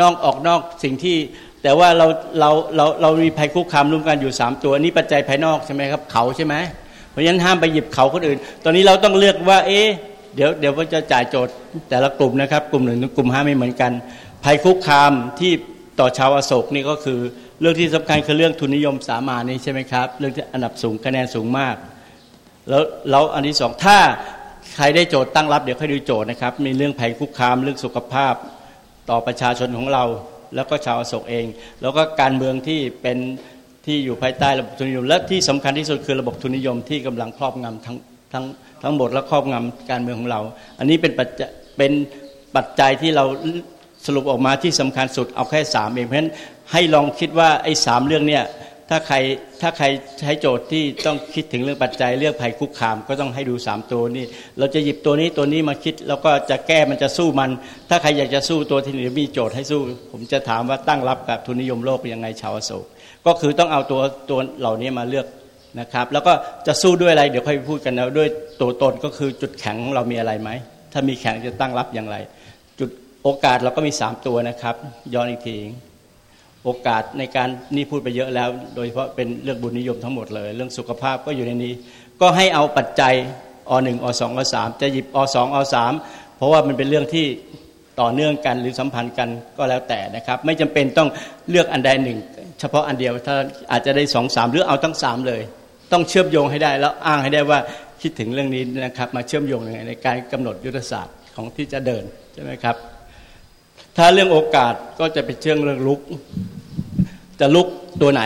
A: นอกออกนอกสิ่งที่ แต่ว่าเราเราเราเรามีภัยคุกคามร่วมกันอยู่สามตัวนี่ปัจจัยภายนอกใช่ไหมครับ เขาใช่ไหมเพราะฉะนั้นห้ามไปหยิบเขาคนอื่น ตอนนี้เราต้องเลือกว่า เอ๊ะเดี๋ยวเดี๋ยวว่าจะจ่ายโจทย์แต่ละกลุ่มนะครับ กลุ่มหนึ่งกลุ่มห้าไม่เหมือนกัน ภัยคุกคามที่ ต่อชาวอโศกนี่ก็คือเรื่องที่สำคัญคือเรื่องทุนนิยมสามานี่ใช่ไหมครับ เรื่องที่อันดับสูงคะแนนสูงมาก แล้วแล้วอันที่สองถ้าใครได้โจทย์ตั้งรับเดี๋ยวค่อยดูโจทย์นะครับ มีเรื่องภัยคุกคามเรื่องสุขภาพต่อประชาชนของเรา แล้วก็ชาวอโศกเอง แล้วก็การเมืองที่เป็นที่อยู่ภายใต้ระบบทุนนิยม และที่สำคัญที่สุดคือระบบทุนนิยมที่กำลังครอบงำทั้งทั้งทั้งหมดและครอบงำการเมืองของเรา อันนี้เป็นปัจจัยเป็นปัจจัยที่เรา สรุปออกมาที่สำคัญสุดเอาแค่สามเองเพราะฉะนั้นให้ลองคิดว่าไอ้สามเรื่องเนี่ยถ้าใครถ้าใครใช้โจทย์ที่ต้องคิดถึงเรื่องปัจจัยเรื่องภัยคุกคาม ก็ต้องให้ดูสามตัวนี้เราจะหยิบตัวนี้ตัวนี้มาคิด แล้วก็จะแก้มันจะสู้มัน ถ้าใครอยากจะสู้ตัวที่หนึ่มีโจทย์ให้สู้ ผมจะถามว่าตั้งรับกับทุนนิยมโลกยังไงชาวโศกก็คือต้องเอาตัวตัวเหล่านี้มาเลือกนะครับ แล้วก็จะสู้ด้วยอะไรเดี๋ยวค่อยพูดกันนะด้วยตัวตนก็คือจุดแข็งของเรามีอะไรไหมถ้ามีแข็งจะตั้งรับอย่างไร โอกาสเราก็มีสามตัวนะครับ ย้อนอีกที โอกาสในการนี่พูดไปเยอะแล้ว โดยเฉพาะเป็นเรื่องบุญนิยมทั้งหมดเลย เรื่องสุขภาพก็อยู่ในนี้ ก็ให้เอาปัจจัยอหนึ่งอสองอสามจะหยิบอสองอสามเพราะว่ามันเป็นเรื่องที่ต่อเนื่องกันหรือสัมพันธ์กันก็แล้วแต่นะครับ ไม่จำเป็นต้องเลือกอันใดหนึ่ง เฉพาะอันเดียวถ้าอาจจะได้สองสามหรือเอาทั้งสามเลย ต้องเชื่อมโยงให้ได้แล้วอ้างให้ได้ว่าคิดถึงเรื่องนี้นะครับ มาเชื่อมโยงในการกำหนดยุทธศาสตร์ของที่จะเดินใช่ไหมครับ ถ้าเรื่องโอกาสก็จะเป็นเชื่องเรื่องลุก จะลุกตัวไหน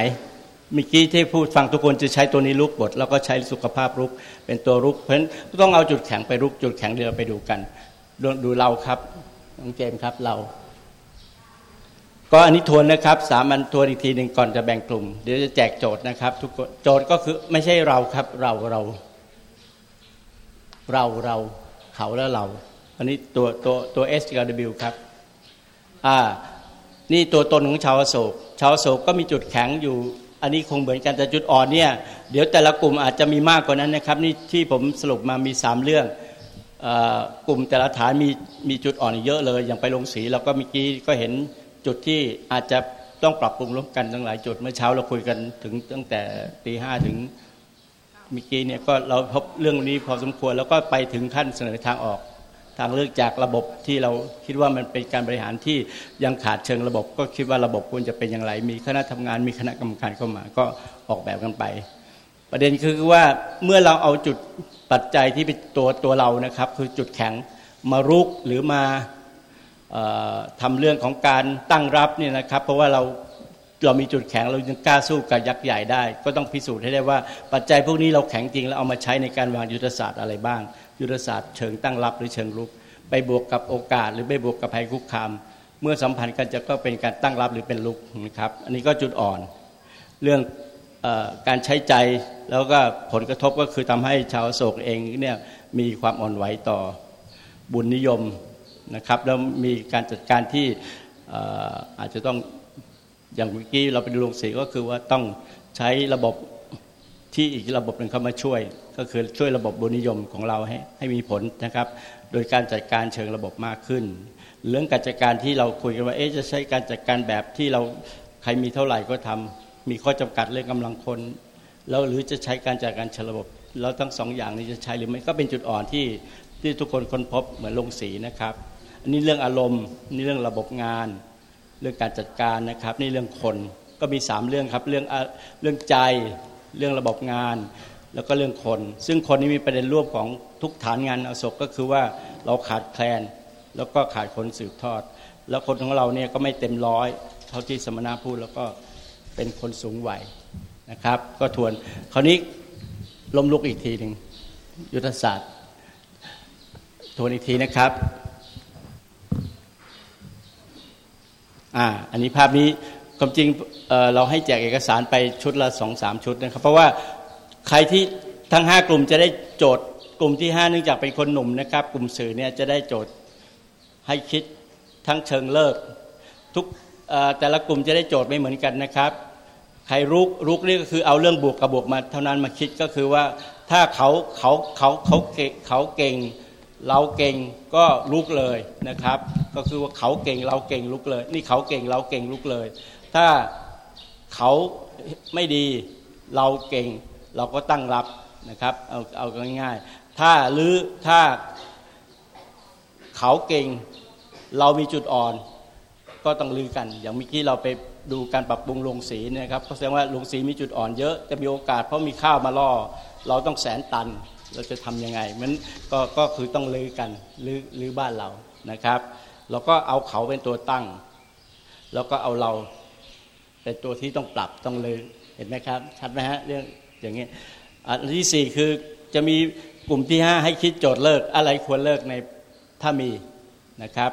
A: เมื่อกี้ที่พูดฟังทุกคนจะใช้ตัวนี้ลุกบทแล้วก็ใช้สุขภาพลุกเป็นตัวลุก เพราะฉะนั้นต้องเอาจุดแข็งไปลุกจุดแข็งเดียวไปดูกันดูเราครับน้องเจมครับเรา ก็อันนี้ทวนนะครับสามัญทวนอีกทีหนึ่งก่อนจะแบ่งกลุ่ม เดี๋ยวจะแจกโจทย์นะครับ ทุกคนโจทย์ก็คือไม่ใช่เราครับ เราเรา เราเราเขาและเรา อันนี้ตัวตัวตัว S กับ W ครับ อ่านี่ตัวตนของชาวโศก ชาวโศกก็มีจุดแข็งอยู่ อันนี้คงเหมือนกันแต่จุดอ่อนเนี่ยเดี๋ยวแต่ละกลุ่มอาจจะมีมากกว่านั้นนะครับ นี่ที่ผมสรุปมามีสามเรื่องกลุ่มแต่ละฐานมีมีจุดอ่อนเยอะเลย อย่างไปลงสีเราก็เมื่อกี้ก็เห็นจุดที่อาจจะต้องปรับปรุงร่วมกันทั้งหลายจุดเมื่อเช้าเราคุยกันถึงตั้งแต่ตีห้าถึงเมื่อกี้เนี่ยก็เราพบเรื่องนี้พอสมควรแล้วก็ไปถึงขั้นเสนอทางออก ทางเลือกจากระบบที่เราคิดว่ามันเป็นการบริหารที่ยังขาดเชิงระบบ ก็คิดว่าระบบควรจะเป็นอย่างไร มีคณะทำงานมีคณะกรรมการเข้ามา ก็ออกแบบกันไป ประเด็นคือว่าเมื่อเราเอาจุดปัจจัยที่เป็นตัวตัวเรานะครับ คือจุดแข็งมารุกหรือมาทำเรื่องของการตั้งรับเนี่ยนะครับ เพราะว่าเราเรามีจุดแข็งเรายังกล้าสู้กับยักษ์ใหญ่ได้ ก็ต้องพิสูจน์ให้ได้ว่าปัจจัยพวกนี้เราแข็งจริงแล้วเอามาใช้ในการวางยุทธศาสตร์อะไรบ้าง ยุทธศาสตร์เชิงตั้งรับหรือเชิงรุก ไปบวกกับโอกาส หรือไปบวกกับภัยคุกคาม เมื่อสัมพันธ์กันจะก็เป็นการตั้งรับหรือเป็นลุกนะครับ อันนี้ก็จุดอ่อน เรื่องการใช้ใจแล้วก็ผลกระทบก็คือทำให้ชาวโศกเองเนี่ยมีความอ่อนไหวต่อบุญนิยมนะครับแล้วมีการจัดการที่อาจจะต้องอย่างเมื่อกี้เราไปดูลงสีก็คือว่าต้องใช้ระบบ ที่อีกระบบหนึ่งเข้ามาช่วย ก็คือช่วยระบบบุญนิยมของเราให้ให้มีผลนะครับ โดยการจัดการเชิงระบบมากขึ้น เรื่องการจัดการที่เราคุยกันว่าเอ๊ะจะใช้การจัดการแบบที่เราใครมีเท่าไหร่ก็ทำมีข้อจำกัดเรื่องกำลังคนแล้วหรือจะใช้การจัดการเชิงระบบแล้วทั้งสองอย่างนี้จะใช้หรือไม่ก็เป็นจุดอ่อนที่ที่ทุกคนค้นพบเหมือนลงสีนะครับอันนี้เรื่องอารมณ์นี่เรื่องระบบงาน เรื่องการจัดการนะครับ นี่เรื่องคนก็มีสามเรื่องครับ เรื่องเรื่องใจ เรื่องระบบงาน แล้วก็เรื่องคน ซึ่งคนนี้มีประเด็นร่วมของทุกฐานงานอโศกก็คือว่าเราขาดแคลน แล้วก็ขาดคนสืบทอด แล้วคนของเราเนี่ยก็ไม่เต็มร้อยเท่าที่สมณะพูดแล้วก็เป็นคนสูงวัยนะครับ ก็ทวนคราวนี้ล้มลุกอีกทีหนึ่งยุทธศาสตร์ทวนอีกทีนะครับอ่าอันนี้ภาพนี้ ความจริงเเราให้แจกเอกสารไปชุดละสองสามชุดนะครับ เพราะว่าใครที่ทั้งห้ากลุ่มจะได้โจทย์กลุ่มที่ห้าเนื่องจากเป็นคนหนุ่มนะครับ กลุ่มสื่อเนี่ยจะได้โจทย์ให้คิดทั้งเชิงเลิก ทุกแต่ละกลุ่มจะได้โจทย์ไม่เหมือนกันนะครับ ใครรุกรุกนี่ก็คือเอาเรื่องบวกกับบวกมาเท่านั้นมาคิดก็คือว่าถ้าเขาเขาเขาเขาเก่งเขาเก่ง เราเก่งก็ลุกเลยนะครับ ก็คือว่าเขาเก่งเราเก่งลุกเลย นี่เขาเก่งเราเก่งลุกเลย ถ้าเขาไม่ดีเราเก่ง เราก็ตั้งรับนะครับ เอาเอาง่ายๆ ถ้าหรือถ้าเขาเก่ง เรามีจุดอ่อน ก็ต้องลือกัน อย่างเมื่อกี้เราไปดูการปรับปรุงลงสีนะครับก็แสดงว่าลงสีมีจุดอ่อนเยอะจะมีโอกาสเพราะมีข้าวมาล่อ เราต้องแสนตัน เราจะทํำยังไง มันก็ก็คือต้องลือกันลือลือบ้านเรานะครับ เราก็เอาเขาเป็นตัวตั้ง แล้วก็เอาเรา เป็นตัวที่ต้องปรับต้องลือเห็นไหมครับ ชัดไหมฮะเรื่องอย่างนี้อันที่สี่คือจะมีกลุ่มที่ห้าให้คิดโจทย์เลิกอะไรควรเลิกในถ้ามีนะครับ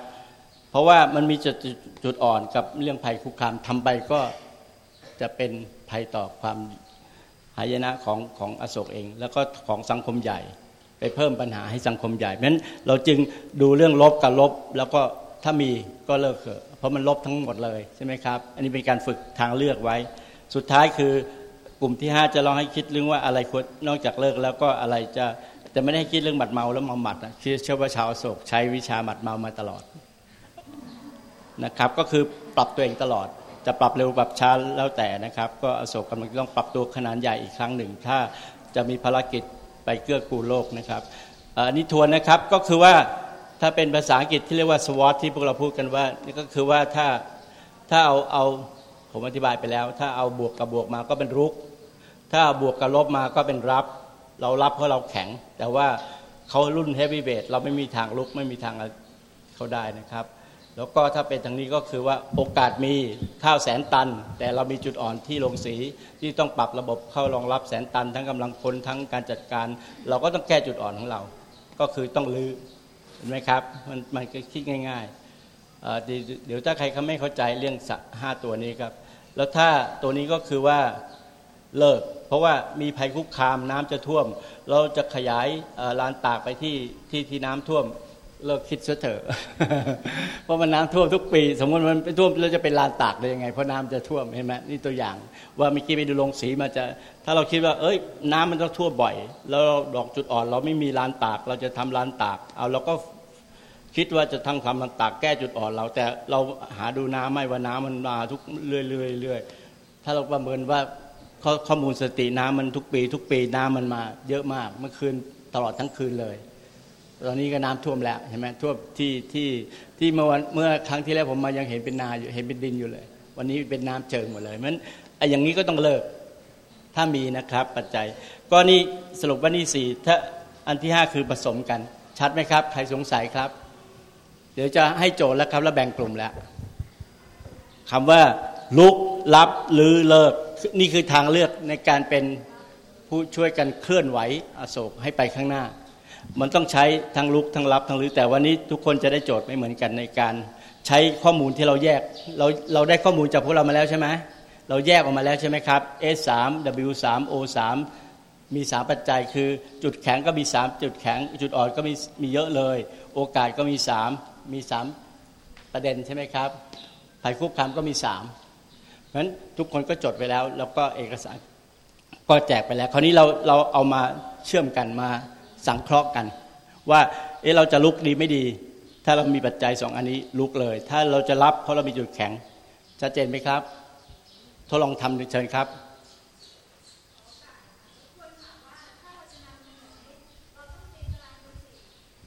A: เพราะว่ามันมีจุดจุดอ่อนกับเรื่องภัยคุกคามทำไปก็จะเป็นภัยต่อความหายนะของของอโศกเอง แล้วก็ของสังคมใหญ่ ไปเพิ่มปัญหาให้สังคมใหญ่เพราะฉะนั้นเราจึงดูเรื่องลบกับลบ แล้วก็ถ้ามีก็เลิกเถอะ ราะมันลบทั้งหมดเลยใช่ไหมครับ อันนี้เป็นการฝึกทางเลือกไว้ สุดท้ายคือกลุ่มที่ห้าจะลองให้คิดเรื่องว่าอะไรควรนอกจากเลิกแล้วก็อะไรจะแต่ไม่ได้คิดเรื่องหมัดเมาแล้วมาหมัดนะคือเชื่อว่าชาวโศกใช้วิชาหมัดเมามาตลอดนะครับ ก็คือปรับตัวเองตลอด จะปรับเร็วปรับช้าแล้วแต่นะครับ ก็อโศกกำลังต้องปรับตัวขนาดใหญ่อีกครั้งหนึ่ง ถ้าจะมีภารกิจไปเกื้อกูลโลกนะครับอันนี้ทวนนะครับก็คือว่า ถ้าเป็นภาษาอังกฤษที่เรียกว่า SWOT ที่พวกเราพูดกันว่านี่ก็คือว่าถ้าถ้าเอาเอาผมอธิบายไปแล้ว ถ้าเอาบวกกับบวกมาก็เป็นรุก ถ้าบวกกับลบมาก็เป็นรับ เรารับเพราะเราแข็ง แต่ว่าเขารุ่นเฮฟวีเบทเราไม่มีทางลุกไม่มีทางเขาได้นะครับ แล้วก็ถ้าเป็นทางนี้ก็คือว่าโอกาสมีข้าวแสนตัน แต่เรามีจุดอ่อนที่ลงสีที่ต้องปรับระบบเข้ารองรับแสนตัน ทั้งกำลังคนทั้งการจัดการ เราก็ต้องแก้จุดอ่อนของเรา ก็คือต้องลื้อ เห็นไหมครับ มันมันก็คิดง่ายๆเดี๋ยวถ้าใครเขาไม่เข้าใจเรื่องห้าตัวนี้ครับ แล้วถ้าตัวนี้ก็คือว่าเลิก เพราะว่ามีภัยคุกคามน้ำจะท่วม เราจะขยายลานตากไปที่ที่ที่น้ำท่วม เลิกคิดเสียเถอะเพราะมันน้ำท่วมทุกปี สมมติมันไปท่วมเราจะเป็นลานตากได้ยังไง เพราะน้ำจะท่วมเห็นไหมนี่ตัวอย่าง ว่าเมื่อกี้ไปดูลงสีมาจะ ถ้าเราคิดว่า เอ้ย น้ำมันต้องท่วมบ่อย แล้วดอกจุดอ่อน เราไม่มีลานตาก เราจะทำลานตาก เอาเราก็คิดว่าจะทำความลานตากแก้จุดอ่อนเรา แต่เราหาดูน้ำไม่ว่าน้ำมันมาทุกเรื่อยๆเรื่อยๆถ้าเราประเมินว่าข้อมูลสติน้ำมันทุกปี ทุกปีน้ำมันมา เยอะมากเมื่อคืนตลอดทั้งคืนเลย ตอนนี้ก็น้ำท่วมแล้วเห็นไหมท่วมที่ที่ที่เมื่อวันเมื่อครั้งที่แล้วผมมายังเห็นเป็นนาอยู่เห็นเป็นดินอยู่เลย วันนี้เป็นน้ำเจิงหมดเลยมันไอ้อย่างนี้ก็ต้องเลิก ถ้ามีนะครับ ปัจจัย ก็นี่สรุปว่านี่สี่ถ้าอันที่ห้าคือผสมกัน ชัดไหมครับ ใครสงสัยครับ เดี๋ยวจะให้โจทย์แล้วครับ แล้วแบ่งกลุ่มแล้วคำว่า ลุกรับหรือเลิก นี่คือทางเลือกในการเป็นผู้ช่วยกันเคลื่อนไหวอโศกให้ไปข้างหน้า มันต้องใช้ทั้งลุกทั้งรับทั้งลือแต่วันนี้ทุกคนจะได้โจทย์ไม่เหมือนกันในการใช้ข้อมูลที่เราแยก เราเราได้ข้อมูลจากพวกเรามาแล้วใช่ไหมเราแยกออกมาแล้วใช่ไหมครับ S3 W3 O3 มีสามปัจจัยคือจุดแข็งก็มีสามจุดแข็ง จุดอ่อนก็มีมีเยอะเลย โอกาสก็มีสามมีสามประเด็นใช่ไหมครับภัยคุกคามก็มีสามเพราะฉะนั้นทุกคนก็จดไว้แล้ว แล้วก็เอกสารก็แจกไปแล้ว คราวนี้เราเราเอามาเชื่อมกันมา สังเคราะห์กัน ว่าเออเราจะลุกดีไม่ดี ถ้าเรามีปัจจัยสองอันนี้ลุกเลย ถ้าเราจะรับเพราะเรามีจุดแข็งชัดเจนไหมครับ ทดลองทำดูเชิญครับ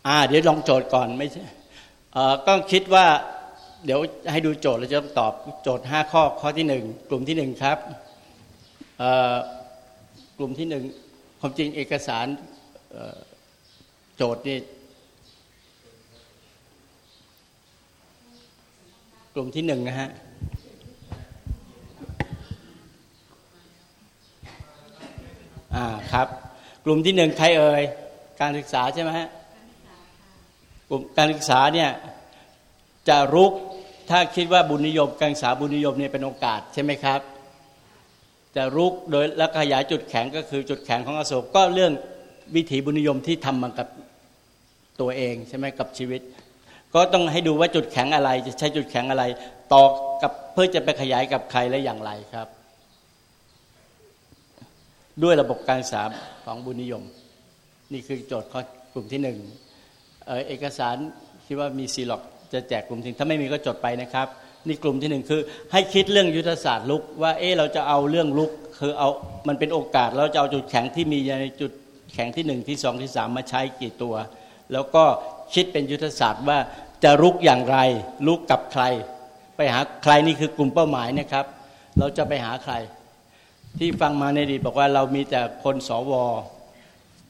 A: อ่าเดี๋ยวลองโจทย์ก่อนไม่ใช่เอ่อก็คิดว่า เดี๋ยวให้ดูโจทย์เราจะต้องตอบโจทย์ห้าข้อข้อที่หนึ่งกลุ่มที่หนึ่งครับเอ่อกลุ่มที่หนึ่งความจริงเอกสาร โจทย์นี่กลุ่มที่หนึ่งนะฮะอ่าครับ กลุ่มที่หนึ่งใครเอ่ยการศึกษาใช่ไหมฮะกลุ่มการศึกษาเนี่ยจะรุกถ้าคิดว่าบุญนิยมการศึกษาบุญนิยมเนี่ยเป็นโอกาสใช่ไหมครับ จะรุกโดยแล้วขยายจุดแข็งก็คือจุดแข็งของอโศกก็เรื่อง วิถีบุญนิยมที่ทำมากับตัวเองใช่ไหมกับชีวิต ก็ต้องให้ดูว่าจุดแข็งอะไร จะใช้จุดแข็งอะไร ต่อกับเพื่อจะไปขยายกับใครและอย่างไรครับ ด้วยระบบการศึกษาของบุญนิยม นี่คือโจทย์ข้อกลุ่มที่หนึ่งเออเอกสารคิดว่ามีซีล็อกจะแจกกลุ่มที่ถ้าไม่มีก็จดไปนะครับนี่กลุ่มที่หนึ่งคือให้คิดเรื่องยุทธศาสตร์ลุกว่าเออเราจะเอาเรื่องลุก คือเอามันเป็นโอกาสเราจะเอาจุดแข็งที่มีในจุด แข็งที่หนึ่งที่สองที่สามมาใช้กี่ตัว แล้วก็คิดเป็นยุทธศาสตร์ว่าจะลุกอย่างไรลุกกับใคร ไปหาใครนี่คือกลุ่มเป้าหมายนะครับ เราจะไปหาใคร ที่ฟังมาในอดีตบอกว่าเรามีแต่คนสว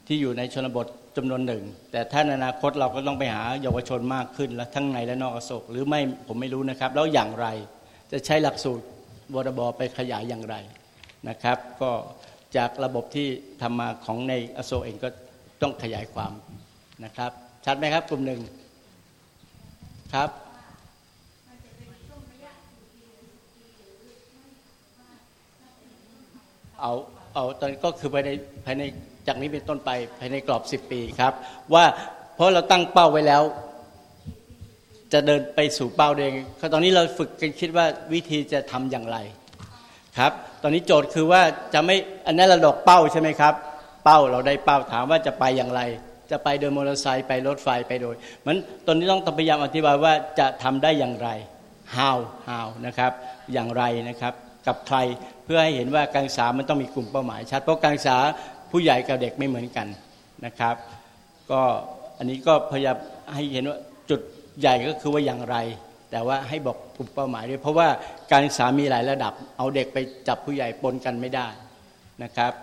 A: ที่อยู่ในชนบทจำนวนหนึ่ง แต่ถ้าในอนาคตเราก็ต้องไปหาเยาวชนมากขึ้นและทั้งในและนอกอโศกหรือไม่ผมไม่รู้นะครับ แล้วอย่างไรจะใช้หลักสูตรวรบไปขยายอย่างไรนะครับ ก็ จากระบบที่ทำมาของในอโศกเองก็ต้องขยายความนะครับ ชัดไหมครับกลุ่มหนึ่งครับเอาเอาตอนก็คือภายในภายในจากนี้เป็นต้นไปภายในกรอบสิบปีครับ ว่าเพราะเราตั้งเป้าไว้แล้ว จะเดินไปสู่เป้าเองตอนนี้เราฝึกกันคิดว่าวิธีจะทำอย่างไรครับ ตอนนี้โจทย์คือว่าจะไม่อันนั้นเราดอกเป้าใช่ไหมครับ เป้าเราได้เป้าถามว่าจะไปอย่างไร จะไปโดยมอเตอร์ไซค์ไปรถไฟไปโดย มันตอนนี้ต้องพยายามอธิบายว่าจะทำได้อย่างไร how how นะครับอย่างไรนะครับ กับใครเพื่อให้เห็นว่าการศึกษามันต้องมีกลุ่มเป้าหมายชัด เพราะการศึกษาผู้ใหญ่กับเด็กไม่เหมือนกันนะครับ ก็อันนี้ก็พยายามให้เห็นว่าจุดใหญ่ก็คือว่าอย่างไร แต่ว่าให้บอกกลุ่มเป้าหมายด้วย เพราะว่าการศึกษามีหลายระดับ เอาเด็กไปจับผู้ใหญ่ปนกันไม่ได้นะครับ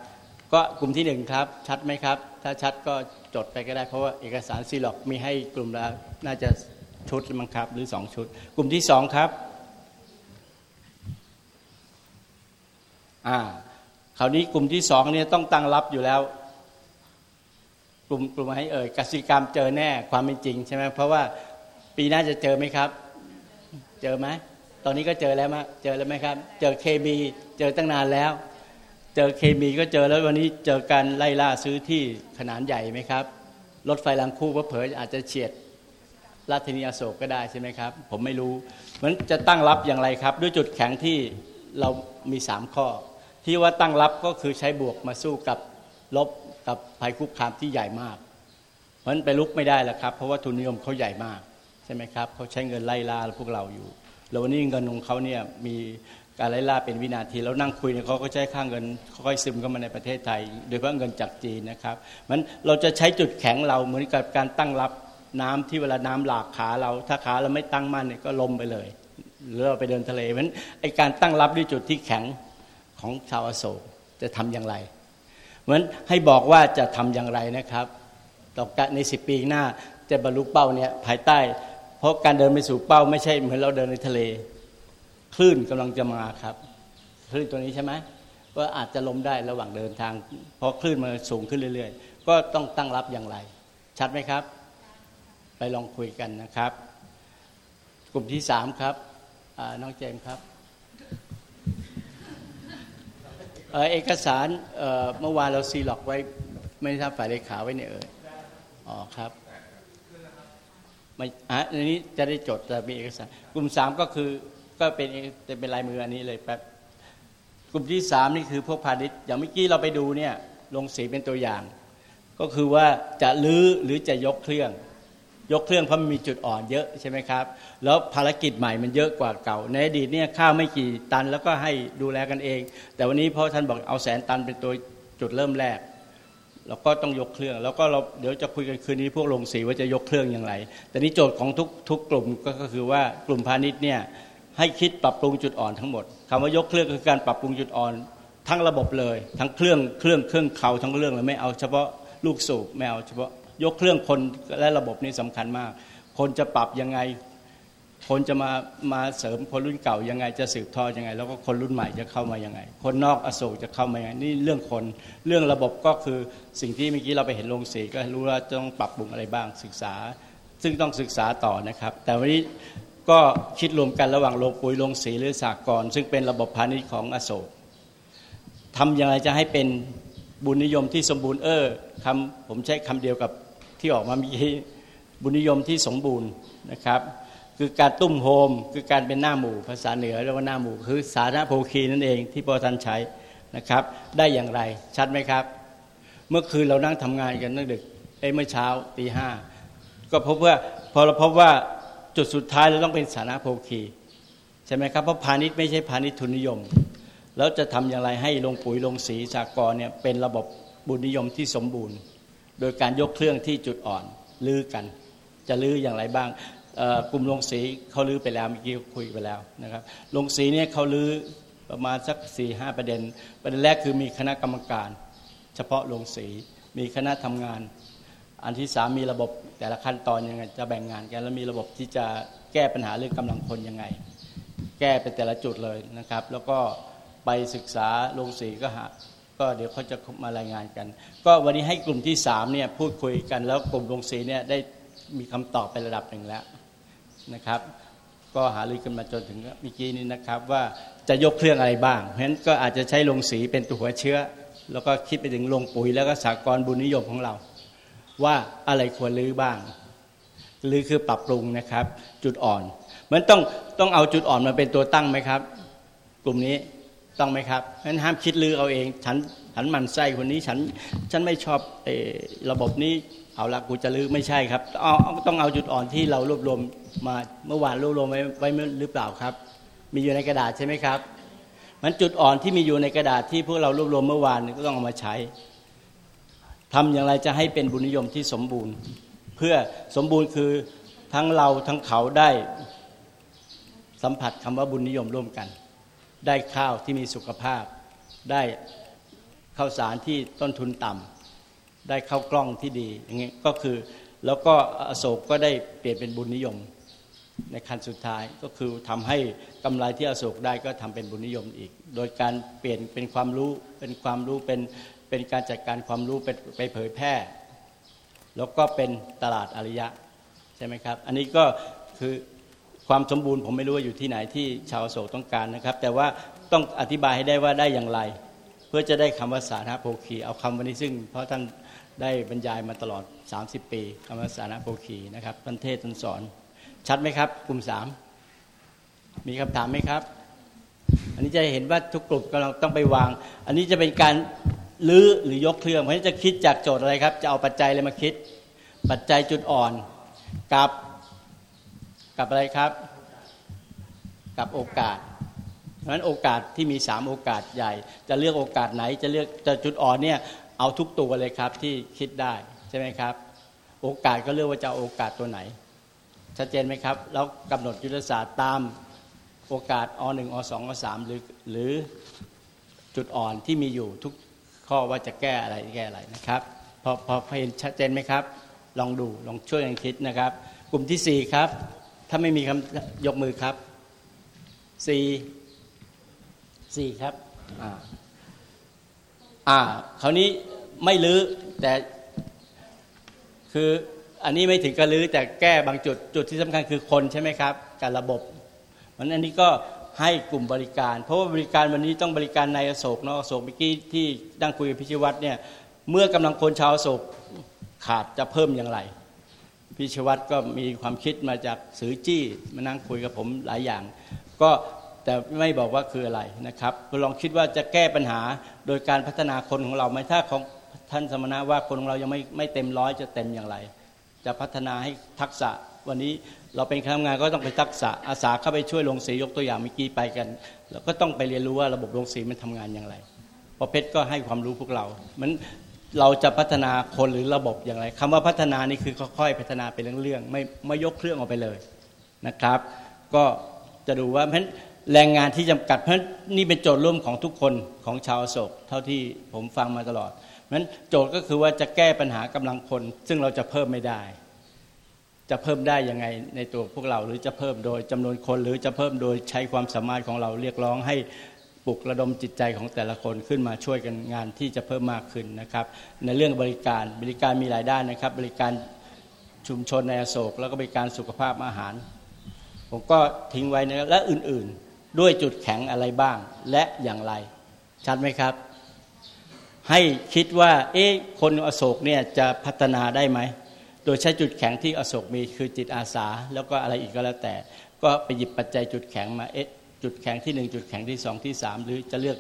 A: ก็กลุ่มที่หนึ่งครับ ชัดไหมครับ ถ้าชัดก็จดไปก็ได้ เพราะว่าเอกสารซีล็อกมีให้กลุ่มละน่าจะชุดมั้งครับ หรือสองชุด กลุ่มที่สองครับอ่าคราวนี้กลุ่มที่สองเนี่ยต้องตั้งรับอยู่แล้วกลุ่มกลุ่มให้เอ่ยกสิกรรมเจอแน่ความเป็นจริงใช่ไหมเพราะว่าปีหน้าจะเจอไหมครับ จอไหมตอนนี้ก็เจอแล้วมั้ยเจอแล้วไหมครับ เจอเคมีเจอตั้งนานแล้ว เจอเคมีก็เจอแล้ววันนี้เจอการไล่ล่าซื้อที่ขนาดใหญ่ไหมครับรถไฟรางคู่ก็เผยอาจจะเฉียดราชธานีอโศกก็ได้ใช่ไหมครับ ผมไม่รู้มันจะตั้งรับอย่างไรครับ ด้วยจุดแข็งที่เรามีสามข้อ ที่ว่าตั้งรับก็คือใช้บวกมาสู้กับลบกับภัยคุกคามที่ใหญ่มาก เพราะนั้นไปลุกไม่ได้แล้วครับ เพราะว่าทุนนิยมเขาใหญ่มาก ใช่ไหมครับเขาใช้เงินไล่ล่าพวกเราอยู่ แล้ววันนี้เงินของเขาเนี่ยมีการไล่ล่าเป็นวินาทีแล้วนั่งคุยเนี่ยเขาก็ใช้ค่างเงินค่อยซึมเข้ามาในประเทศไทย โดยเฉพาะเงินจากจีนนะครับมันเราจะใช้จุดแข็งเราเหมือนกับการตั้งรับน้ำที่เวลาน้ำหลากขาเรา ถ้าขาเราไม่ตั้งมั่นเนี่ยก็ลมไปเลย หรือเราไปเดินทะเลเพราะนั้นไอการตั้งรับด้วยจุดที่แข็งของชาวอโศกจะทำอย่างไรเพราะนั้นให้บอกว่าจะทำอย่างไรนะครับต่อการในสิปีหน้าจะบรรลุเป้าเนี่ยภายใต้ เพราะการเดินไปสู่เป้าไม่ใช่เหมือนเราเดินในทะเล คลื่นกำลังจะมาครับ คลื่นตัวนี้ใช่ไหมก็อาจจะล้มได้ระหว่างเดินทาง เพราะคลื่นมันสูงขึ้นเรื่อย ๆ ก็ต้องตั้งรับอย่างไร ชัดไหมครับ ไปลองคุยกันนะครับ กลุ่มที่สามครับน้องเจมส์ครับเอกสารเมื่อวานเราซีล็อกไว้ ไม่ทราบฝ่ายเลขาไว้เนี่ยเอออ๋อครับ ม่อะอันนี้จะได้จดจะมีเอกสาร กลุ่มสามก็คือก็เป็นจะเป็นลายมืออันนี้เลยแป๊บกลุ่มที่สามนี่คือพวกพาณิชย์อย่างเมื่อกี้เราไปดูเนี่ยลงสีเป็นตัวอย่าง ก็คือว่าจะลื้อหรือจะยกเครื่อง ยกเครื่องเพราะมันมีจุดอ่อนเยอะใช่ไหมครับ แล้วภารกิจใหม่มันเยอะกว่าเก่า ในอดีตเนี่ยข้าวไม่กี่ตันแล้วก็ให้ดูแลกันเอง แต่วันนี้เพราะท่านบอกเอาแสนตันเป็นตัวจุดเริ่มแรก เราก็ต้องยกเครื่อง แล้วก็เราเดี๋ยวจะคุยกันคืนนี้พวกลงสีว่าจะยกเครื่องอย่างไร แต่นี้โจทย์ของทุกทุกกลุ่มก็คือว่ากลุ่มพาณิชย์เนี่ยให้คิดปรับปรุงจุดอ่อนทั้งหมดคำว่ายกเครื่องคือการปรับปรุงจุดอ่อน ทั้งระบบเลย ทั้งเครื่องเครื่องเครื่องเขาทั้งเรื่องเลยไม่เอาเฉพาะลูกสูบไม่เอาเฉพาะยกเครื่องคนและระบบนี่สำคัญมาก คนจะปรับยังไง คนจะมามาเสริมคนรุ่นเก่ายังไงจะสืบทอดยังไง แล้วก็คนรุ่นใหม่จะเข้ามายังไง คนนอกอโศกจะเข้ามายังไงนี่เรื่องคนเรื่องระบบก็คือสิ่งที่เมื่อกี้เราไปเห็นลงสีก็รู้ว่าต้องปรับปรุงอะไรบ้างศึกษา ซึ่งต้องศึกษาต่อนะครับ แต่วันนี้ก็คิดรวมกันระหว่างโรงปุ๋ยโรงสีหรือสากลซึ่งเป็นระบบพาณิชย์ของอโศกทำอย่างไรจะให้เป็นบุญนิยมที่สมบูรณ์เออคำผมใช้คำเดียวกับที่ออกมาเมื่อกี้บุญนิยมที่สมบูรณ์นะครับ คือการตุ้มโฮม คือการเป็นหน้าหมู่ ภาษาเหนือเรียกว่าหน้าหมู่ คือสาธารณโภคีนั่นเองที่พอท่านใช้นะครับ ได้อย่างไรชัดไหมครับ เมื่อคืนเรานั่งทำงานกันตั้งดึกเอ้เมื่อเช้าตีห้าก็พบว่าพอเราพบว่าจุดสุดท้ายเราต้องเป็นสาธารณโภคีใช่ไหมครับเพราะพาณิชย์ไม่ใช่พาณิชย์ทุนนิยม แล้วจะทำอย่างไรให้ลงปุ๋ยลงสีสากรเนี่ยเป็นระบบบุญนิยมที่สมบูรณ์ โดยการยกเครื่องที่จุดอ่อนลื้อกัน จะลื้ออย่างไรบ้าง กลุ่มลงสีเขาลื้อไปแล้วเมื่อกี้คุยไปแล้วนะครับลงสีเนี่ยเขาลื้อประมาณสักสี่ห้าประเด็น ประเด็นแรกคือมีคณะกรรมการ เฉพาะลงสีมีคณะทำงาน อันที่สามมีระบบแต่ละขั้นตอนยังไงจะแบ่งงานกันแล้วมีระบบที่จะแก้ปัญหาเรื่องกำลังคนยังไง แก้เป็นแต่ละจุดเลยนะครับ แล้วก็ไปศึกษาลงสีก็หาก็เดี๋ยวเขาจะมารายงานกัน ก็วันนี้ให้กลุ่มที่สามเนี่ยพูดคุยกันแล้วกลุ่มลงสีเนี่ยได้มีคำตอบไประดับหนึ่งแล้ว นะครับ ก็หาลือกันมาจนถึงเมื่อกี้นี้นะครับ ว่าจะยกเครื่องอะไรบ้าง เพราะฉะนั้นก็อาจจะใช้ลงสีเป็นตัวหัวเชื้อ แล้วก็คิดไปถึงลงปุ๋ยแล้วก็สากลบุญนิยมของเรา ว่าอะไรควรลื้อบ้างลื้อคือปรับปรุงนะครับ จุดอ่อนมันต้องต้องเอาจุดอ่อนมาเป็นตัวตั้งไหมครับ กลุ่มนี้ต้องไหมครับเพราะฉะนั้นห้ามคิดลื้อเอาเอง ฉันฉันมันไส้คนนี้ฉันฉันไม่ชอบอระบบนี้ เอาละกูจะลื้อไม่ใช่ครับต้องเอาจุดอ่อนที่เรารวบรวมมาเมื่อวานรวบรวมไว้ไว้หรือเปล่าครับ มีอยู่ในกระดาษใช่ไหมครับ มันจุดอ่อนที่มีอยู่ในกระดาษที่พวกเรารวบรวมเมื่อวานก็ต้องเอามาใช้ทำอย่างไรจะให้เป็นบุญนิยมที่สมบูรณ์ เพื่อสมบูรณ์คือทั้งเราทั้งเขาได้สัมผัสคำว่าบุญนิยมร่วมกัน ได้ข้าวที่มีสุขภาพ ได้ข้าวสารที่ต้นทุนต่ำ ได้เข้ากล้องที่ดีอย่างเงี้ยก็คือแล้วก็อโศกก็ได้เปลี่ยนเป็นบุญนิยม ในขั้นสุดท้ายก็คือทำให้กำไรที่อโศกได้ก็ทำเป็นบุญนิยมอีก โดยการเปลี่ยนเป็นความรู้เป็นความรู้เป็นเป็นการจัดการความรู้ไปไปเผยแพร่ แล้วก็เป็นตลาดอริยะใช่ไหมครับ อันนี้ก็คือความสมบูรณ์ผมไม่รู้ว่าอยู่ที่ไหนที่ชาวโศกต้องการนะครับ แต่ว่าต้องอธิบายให้ได้ว่าได้อย่างไร เพื่อจะได้คำว่าสาธารณโภคีเอาคำวันนี้ซึ่งเพราะท่าน ได้บรรยายมาตลอด 30 ปีคำว่าสาระโภคีนะครับท่านเทศท่านสอน ชัดไหมครับ กลุ่มสามมีคำถามไหมครับ อันนี้จะเห็นว่าทุกกลุ่มกำลังต้องไปวาง อันนี้จะเป็นการลื้อหรือยกเครื่องเพราะฉะนั้นจะคิดจากโจทย์อะไรครับ จะเอาปัจจัยอะไรมาคิด ปัจจัยจุดอ่อนกับกับอะไรครับ กับโอกาสเพราะฉะนั้นโอกาสที่มีสามโอกาสใหญ่ จะเลือกโอกาสไหน จะเลือกจะจุดอ่อนเนี่ย เอาทุกตัวเลยครับที่คิดได้ใช่ไหมครับ โอกาสก็เลือกว่าจะโอกาสตัวไหน ชัดเจนไหมครับ แล้วกำหนดยุทธศาสตร์ตามโอกาสอหนึ่งอสองอสามหรือหรือจุดอ่อนที่มีอยู่ทุกข้อว่าจะแก้อะไรแก้อะไรนะครับพอพอเห็นชัดเจนไหมครับ ลองดูลองช่วยกันคิดนะครับ กลุ่มที่สี่ครับ ถ้าไม่มีคำยกมือครับสี่สี่ครับ อ่าคราวนี้ไม่ลื้อแต่คืออันนี้ไม่ถึงกับลื้อแต่แก้บางจุดจุดที่สำคัญคือคนใช่ไหมครับการระบบมันอันนี้ก็ให้กลุ่มบริการ เพราะว่าบริการวันนี้ต้องบริการในอโศกนาะอโศกเมื่อกี้ที่ดังคุยกับพิชิวัตรเนี่ยเมื่อกำลังคนชาวอโศกขาดจะเพิ่มอย่างไรพิชวัตรก็มีความคิดมาจากสือจี้มานั่งคุยกับผมหลายอย่าง ก็ แต่ไม่บอกว่าคืออะไรนะครับลองคิดว่าจะแก้ปัญหาโดยการพัฒนาคนของเราไหมถ้าของท่านสมณะว่าคนของเรายังไม่ไม่เต็มร้อยจะเต็มอย่างไร จะพัฒนาให้ทักษะวันนี้เราเป็นคณะทำงานก็ต้องไปทักษะอาสาเข้าไปช่วยลงสียกตัวอย่างเมื่อกี้ไปกันเราก็ต้องไปเรียนรู้ว่าระบบลงสีมันทำงานอย่างไรพอเพชรก็ให้ความรู้พวกเรา มันเราจะพัฒนาคนหรือระบบอย่างไรคำว่าพัฒนานี่คือค่อยๆพัฒนาเป็นเรื่องๆไม่ไม่ยกเครื่องออกไปเลยนะครับ ก็จะดูว่าเพราะ แรงงานที่จำกัดเพราะนี่เป็นโจทย์ร่วมของทุกคนของชาวโศกเท่าที่ผมฟังมาตลอดเพราะฉะนั้นโจทย์ก็คือว่าจะแก้ปัญหากำลังคน ซึ่งเราจะเพิ่มไม่ได้ จะเพิ่มได้ยังไงในตัวพวกเราหรือจะเพิ่มโดยจำนวนคน หรือจะเพิ่มโดยใช้ความสามารถของเราเรียกร้องให้ปลุกระดมจิตใจของแต่ละคนขึ้นมาช่วยกันงานที่จะเพิ่มมากขึ้นนะครับ ในเรื่องบริการบริการมีหลายด้านนะครับ บริการชุมชนในอโศก แล้วก็บริการสุขภาพอาหาร ผมก็ทิ้งไว้นะและอื่นๆ ด้วยจุดแข็งอะไรบ้าง และอย่างไร ชัดไหมครับ ให้คิดว่า เอ๊ะคนอโศกเนี่ยจะพัฒนาได้ไหม โดยใช้จุดแข็งที่อโศกมีคือจิตอาสา แล้วก็อะไรอีกก็แล้วแต่ ก็ไปหยิบปัจจัยจุดแข็งมาเอ๊ะจุดแข็งที่หนึ่งจุดแข็งที่สองที่สามหรือจะเลือก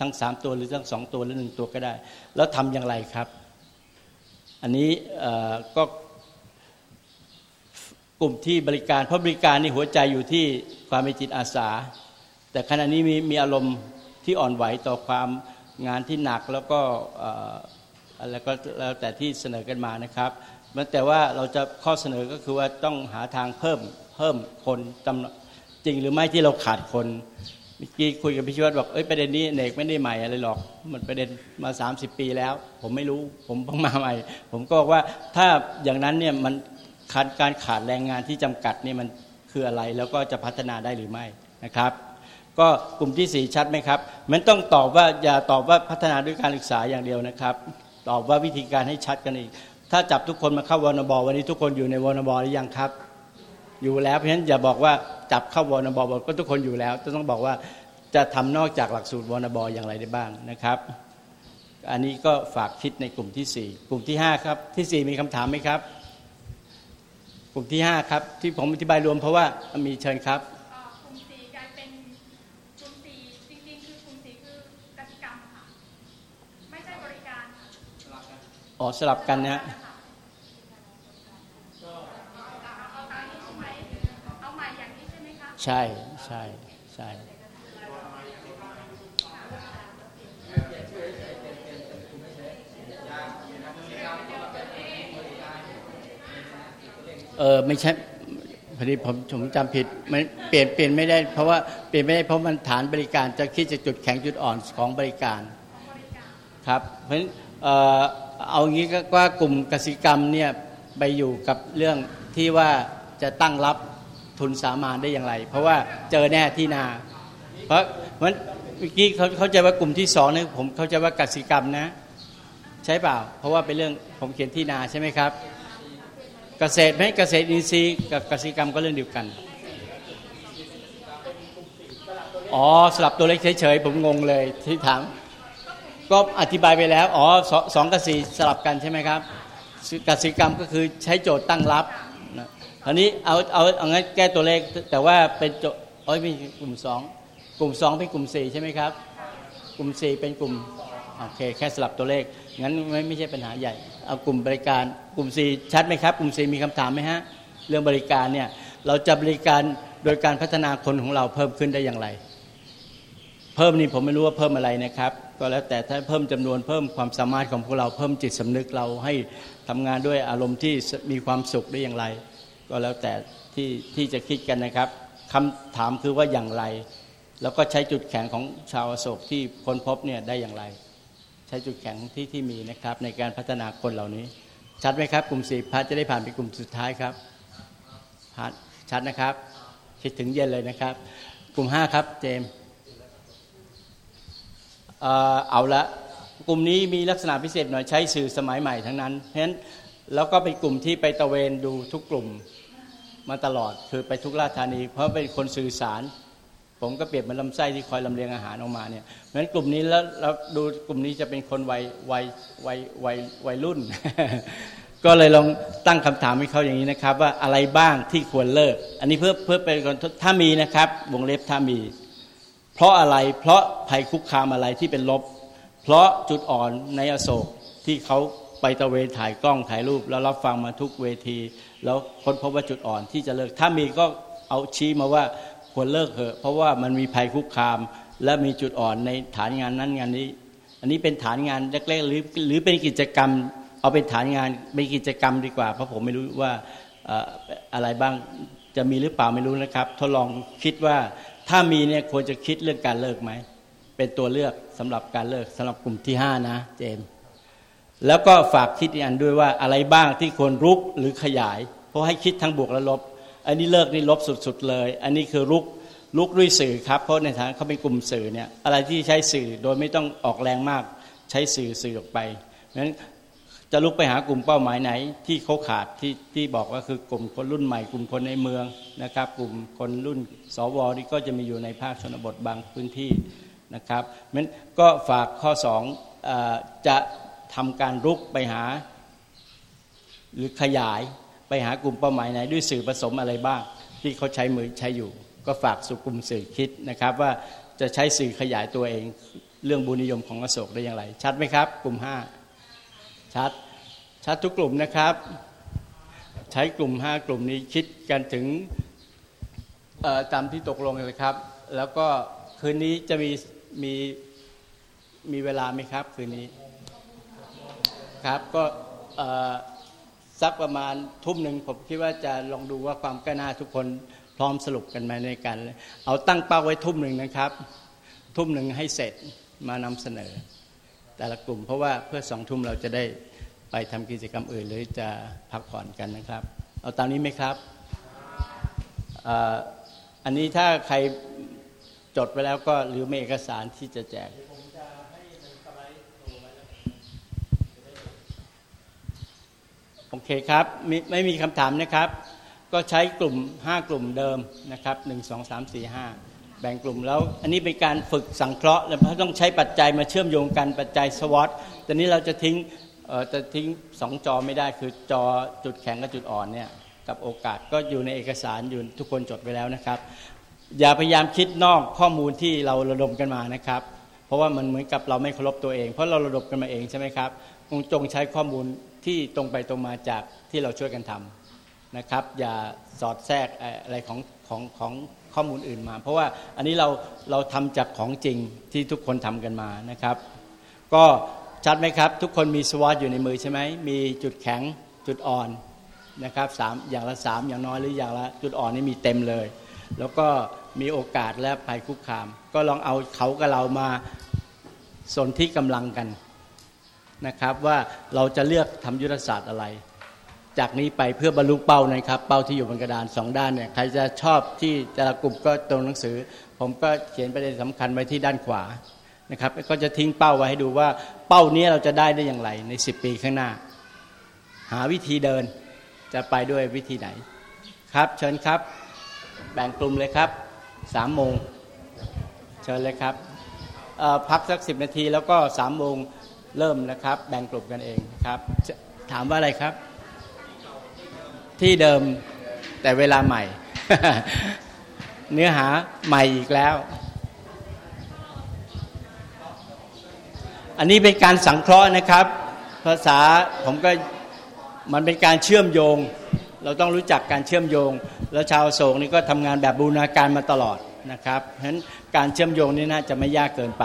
A: ทั้งสามตัวหรือทั้งสองตัวหรือหนึ่งตัวก็ได้ แล้วทำอย่างไรครับ อันนี้ก็กลุ่มที่บริการเพราะบริการนี่หัวใจอยู่ที่ความเป็นจิตอาสา แต่ขณะนี้มีมีอารมณ์ที่อ่อนไหวต่อความงานที่หนักแล้วก็แล้วก็แล้วแต่ที่เสนอกันมานะครับแต่ว่าเราจะข้อเสนอก็คือว่าต้องหาทางเพิ่มเพิ่มคนจำจริงหรือไม่ที่เราขาดคนเมื่อกี้คุยกับพิชวัตบอกเอ้ยประเด็นนี้เนกไม่ได้ใหม่อะไรหรอก มันประเด็นมา 30 ปีแล้ว ผมไม่รู้ผมเพิ่งมาใหม่ ผมก็บอกว่าถ้าอย่างนั้นเนี่ยมันขาดการขาดแรงงานที่จำกัดนี่มันคืออะไรแล้วก็จะพัฒนาได้หรือไม่นะครับ ก็กลุ่มที่สี่ชัดไหมครับมันต้องตอบว่าอย่าตอบว่าพัฒนาด้วยการศึกษาอย่างเดียวนะครับ ตอบว่าวิธีการให้ชัดกันอีก ถ้าจับทุกคนมาเข้าวอนบอวันนี้ทุกคนอยู่ในวอนบอหรือยังครับ อยู่แล้วเพราะฉะนั้นอย่าบอกว่าจับเข้าวอนบอบอกก็ทุกคนอยู่แล้วต้องบอกว่าจะทำนอกจากหลักสูตรวอนบอย่างไรได้บ้างนะครับ อันนี้ก็ฝากคิดในกลุ่มที่สี่กลุ่มที่ห้าครับ ที่สี่มีคำถามไหมครับ กลุ่มที่ห้าครับ ที่ผมอธิบายรวมเพราะว่ามีเชิญครับ
I: กลุ่มสี่กลายเป็นกลุ่มสี่จริงๆคือกลุ่มสี่คือกติกรรมค่ะไม่ใช่บริการ
A: อ๋อสลับกันนะใช่ใช่ใช่เออไม่ใช่พอดีผมผมจำผิดมันเปลี่ยนเปลี่ยนไม่ได้เพราะว่าเปลี่ยนไม่ได้เพราะมันฐานบริการจะคิดจากจุดแข็งจุดอ่อนของบริการครับ เพราะฉะนั้น เอางี้ก็ว่ากลุ่มกสิกรรมเนี่ยไปอยู่กับเรื่องที่ว่าจะตั้งรับทุนสามานได้อย่างไร เพราะว่าเจอแน่ที่นา เพราะมันเมื่อกี้เขาเขาใจว่ากลุ่มที่สองนี่ผมเขาใจว่ากสิกรรมนะ ใช่เปล่า เพราะว่าเป็นเรื่องผมเขียนที่นาใช่ไหมครับ เกษตรไหมเกษตรอินทรีย์กับกษตรกรรมก็เรื่องเดียวกันอ๋อสลับตัวเลขเฉยๆผมงงเลยที่ถาม ก็อธิบายไปแล้ว อ๋อสองกับสี่สลับกันใช่ไหมครับกสิกรรมก็คือใช้โจทย์ตั้งรับนะคราวนี้เอาเอาเอางั้นแก้ตัวเลขแต่ว่าเป็นโจเอ้ยไม่กลุ่มสองกลุ่มสองเป็นกลุ่มสี่ใช่ไหมครับ กลุ่มสี่เป็นกลุ่มโอเคแค่สลับตัวเลขงั้นไม่ไม่ใช่ปัญหาใหญ่เอากลุ่มบริการกลุ่มสี่ชัดไหมครับ กลุ่มสี่มีคำถามไหมฮะเรื่องบริการเนี่ยเราจะบริการโดยการพัฒนาคนของเราเพิ่มขึ้นได้อย่างไร เพิ่มนี่ผมไม่รู้ว่าเพิ่มอะไรนะครับ ก็แล้วแต่ถ้าเพิ่มจำนวนเพิ่มความสามารถของพวกเราเพิ่มจิตสำนึกเราให้ทำงานด้วยอารมณ์ที่มีความสุขได้อย่างไร ก็แล้วแต่ที่ที่จะคิดกันนะครับคำถามคือว่าอย่างไร แล้วก็ใช้จุดแข็งของชาวโศกที่ค้นพบเนี่ยได้อย่างไร ใช้จุดแข็งที่ที่มีนะครับ ในการพัฒนาคนเหล่านี้ ชัดไหมครับ กลุ่มสี่พัดจะได้ผ่านไปกลุ่มสุดท้ายครับผ่านชัดนะครับ คิดถึงเย็นเลยนะครับ กลุ่มห้าครับเจม เอาละกลุ่มนี้มีลักษณะพิเศษหน่อยใช้สื่อสมัยใหม่ทั้งนั้น เพราะฉะนั้นแล้วก็เป็นกลุ่มที่ไปตะเวนดูทุกกลุ่มมาตลอดคือไปทุกราชธานี เพราะเป็นคนสื่อสาร ผมก็เปรียบเหมือนลำไส้ที่คอยลำเลียงอาหารออกมาเนี่ยเพราะฉะนั้นกลุ่มนี้แล้วเราดูกลุ่มนี้จะเป็นคนวัยวัยวัยวัยวัยรุ่น ก็เลยลองตั้งคำถามให้เขาอย่างนี้นะครับ ว่าอะไรบ้างที่ควรเลิก อันนี้เพื่อเพื่อเป็นคนถ้ามีนะครับวงเล็บถ้ามี เพราะอะไรเพราะภัยคุกคามอะไรที่เป็นลบ เพราะจุดอ่อนในอโศกที่เขาไปตะเวนถ่ายกล้องถ่ายรูป แล้วรับฟังมาทุกเวที แล้วค้นพบว่าจุดอ่อนที่จะเลิก ถ้ามีก็เอาชี้มาว่าควรเลิกเถอะ เพราะว่ามันมีภัยคุกคาม และมีจุดอ่อนในฐานงานนั้นงานนี้ อันนี้เป็นฐานงานเล็กๆหรือหรือเป็นกิจกรรม เอาเป็นฐานงานเป็นกิจกรรมดีกว่า เพราะผมไม่รู้ว่าอะไรบ้างจะมีหรือเปล่าไม่รู้นะครับ ทดลองคิดว่า ถ้ามีเนี่ยควรจะคิดเรื่องการเลิกไหม เป็นตัวเลือกสำหรับการเลิกสำหรับกลุ่มที่ 5 นะ เจม แล้วก็ฝากคิดอีกอันด้วยว่าอะไรบ้างที่ควรรุกหรือขยาย เพราะให้คิดทั้งบวกและลบ อันนี้เลิกนี่ลบสุดๆเลย อันนี้คือรุกลุกด้วยสื่อครับเพราะในฐานะเขาเป็นกลุ่มสื่อเนี่ยอะไรที่ใช้สื่อโดยไม่ต้องออกแรงมากใช้สื่อสื่อออกไปเพราะฉะนั้น จะลุกไปหากลุ่มเป้าหมายไหน ที่เขาขาดที่ที่บอกว่าคือกลุ่มคนรุ่นใหม่ กลุ่มคนในเมืองนะครับ กลุ่มคนรุ่นสวที่ก็จะมีอยู่ในภาคชนบทบางพื้นที่นะครับนั้นก็ฝากข้อสองจะทำการรุกไปหา หรือขยายไปหากลุ่มเป้าหมายไหน ด้วยสื่อผสมอะไรบ้าง ที่เขาใช้มือใช้อยู่ ก็ฝากสุกลุ่มสื่อคิดนะครับ ว่าจะใช้สื่อขยายตัวเอง เรื่องบุญนิยมของอโศกได้อย่างไร ชัดไหมครับ กลุ่มห้า ชัด ชัดทุกกลุ่มนะครับ ใช้กลุ่มห้ากลุ่มนี้คิดกันถึงตามที่ตกลงเลยครับ แล้วก็คืนนี้จะมีมีมีเวลาไหมครับ คืนนี้ครับก็สักประมาณทุ่มหนึ่งผมคิดว่าจะลองดูว่าความก้าวหน้าทุกคนพร้อมสรุปกันไหมในการเอาตั้งเป้าไว้ทุ่มหนึ่งนะครับ ทุ่มหนึ่งให้เสร็จมานำเสนอ แต่ละกลุ่ม เพราะว่าเพื่อสองทุ่มเราจะได้ไปทำกิจกรรมอื่น หรือจะพักผ่อนกันนะครับ เอาตามนี้ไหมครับอันนี้ถ้าใครจดไปแล้วก็หรือมีเอกสารที่จะแจกโอเคครับไม่ไม่มีคำถามนะครับ ก็ใช้กลุ่ม 5 กลุ่มเดิมนะครับ 1 2 3 4 5 แบ่งกลุ่มแล้ว อันนี้เป็นการฝึกสังเคราะห์แล้วเราต้องใช้ปัจจัยมาเชื่อมโยงกันปัจจัยสวอตตอนนี้เราจะทิ้งจะทิ้งสองจอไม่ได้คือจอจุดแข็งกับจุดอ่อนเนี่ยกับโอกาสก็อยู่ในเอกสารอยู่ทุกคนจดไว้แล้วนะครับ อย่าพยายามคิดนอกข้อมูลที่เราระดมกันมานะครับ เพราะว่ามันเหมือนกับเราไม่เคารพตัวเอง เพราะเราระดมกันมาเองใช่ไหมครับจงใช้ข้อมูลที่ตรงไปตรงมาจากที่เราช่วยกันทำนะครับ อย่าสอดแทรกอะไรของของของ ข้อมูลอื่นมา เพราะว่าอันนี้เราเราทำจากของจริงที่ทุกคนทำกันมานะครับ ก็ชัดไหมครับ ทุกคนมีสวอตอยู่ในมือใช่ไหมมีจุดแข็งจุดอ่อนนะครับสามอย่างละสามอย่างน้อยหรืออย่างละจุดอ่อนนี่มีเต็มเลย แล้วก็มีโอกาสและภัยคุกคาม ก็ลองเอาเขากับเรามาสนที่กำลังกันนะครับว่าเราจะเลือกทำยุทธศาสตร์อะไร จากนี้ไปเพื่อบรรลุเป้านะครับ เป้าที่อยู่บนกระดานสองด้านเนี่ยใครจะชอบที่แต่ละกลุ่มก็ตรงหนังสือ ผมก็เขียนประเด็นสำคัญไว้ที่ด้านขวานะครับก็จะทิ้งเป้าไว้ให้ดูว่าเป้านี้เราจะได้ได้อย่างไรในสิบปีข้างหน้า หาวิธีเดินจะไปด้วยวิธีไหนครับ เชิญครับ แบ่งกลุ่มเลยครับสามโมงเชิญเลยครับพักสักสิบนาทีแล้วก็สามโมงเริ่มนะครับ แบ่งกลุ่มกันเองครับ ถามว่าอะไรครับ ที่เดิมแต่เวลาใหม่ เนื้อหาใหม่อีกแล้ว อันนี้เป็นการสังเคราะห์นะครับ ภาษาผมก็มันเป็นการเชื่อมโยง เราต้องรู้จักการเชื่อมโยง แล้วชาวโศกนี่ก็ทำงานแบบบูรณาการมาตลอดนะครับเพราะฉะนั้นการเชื่อมโยงนี่น่าจะไม่ยากเกินไป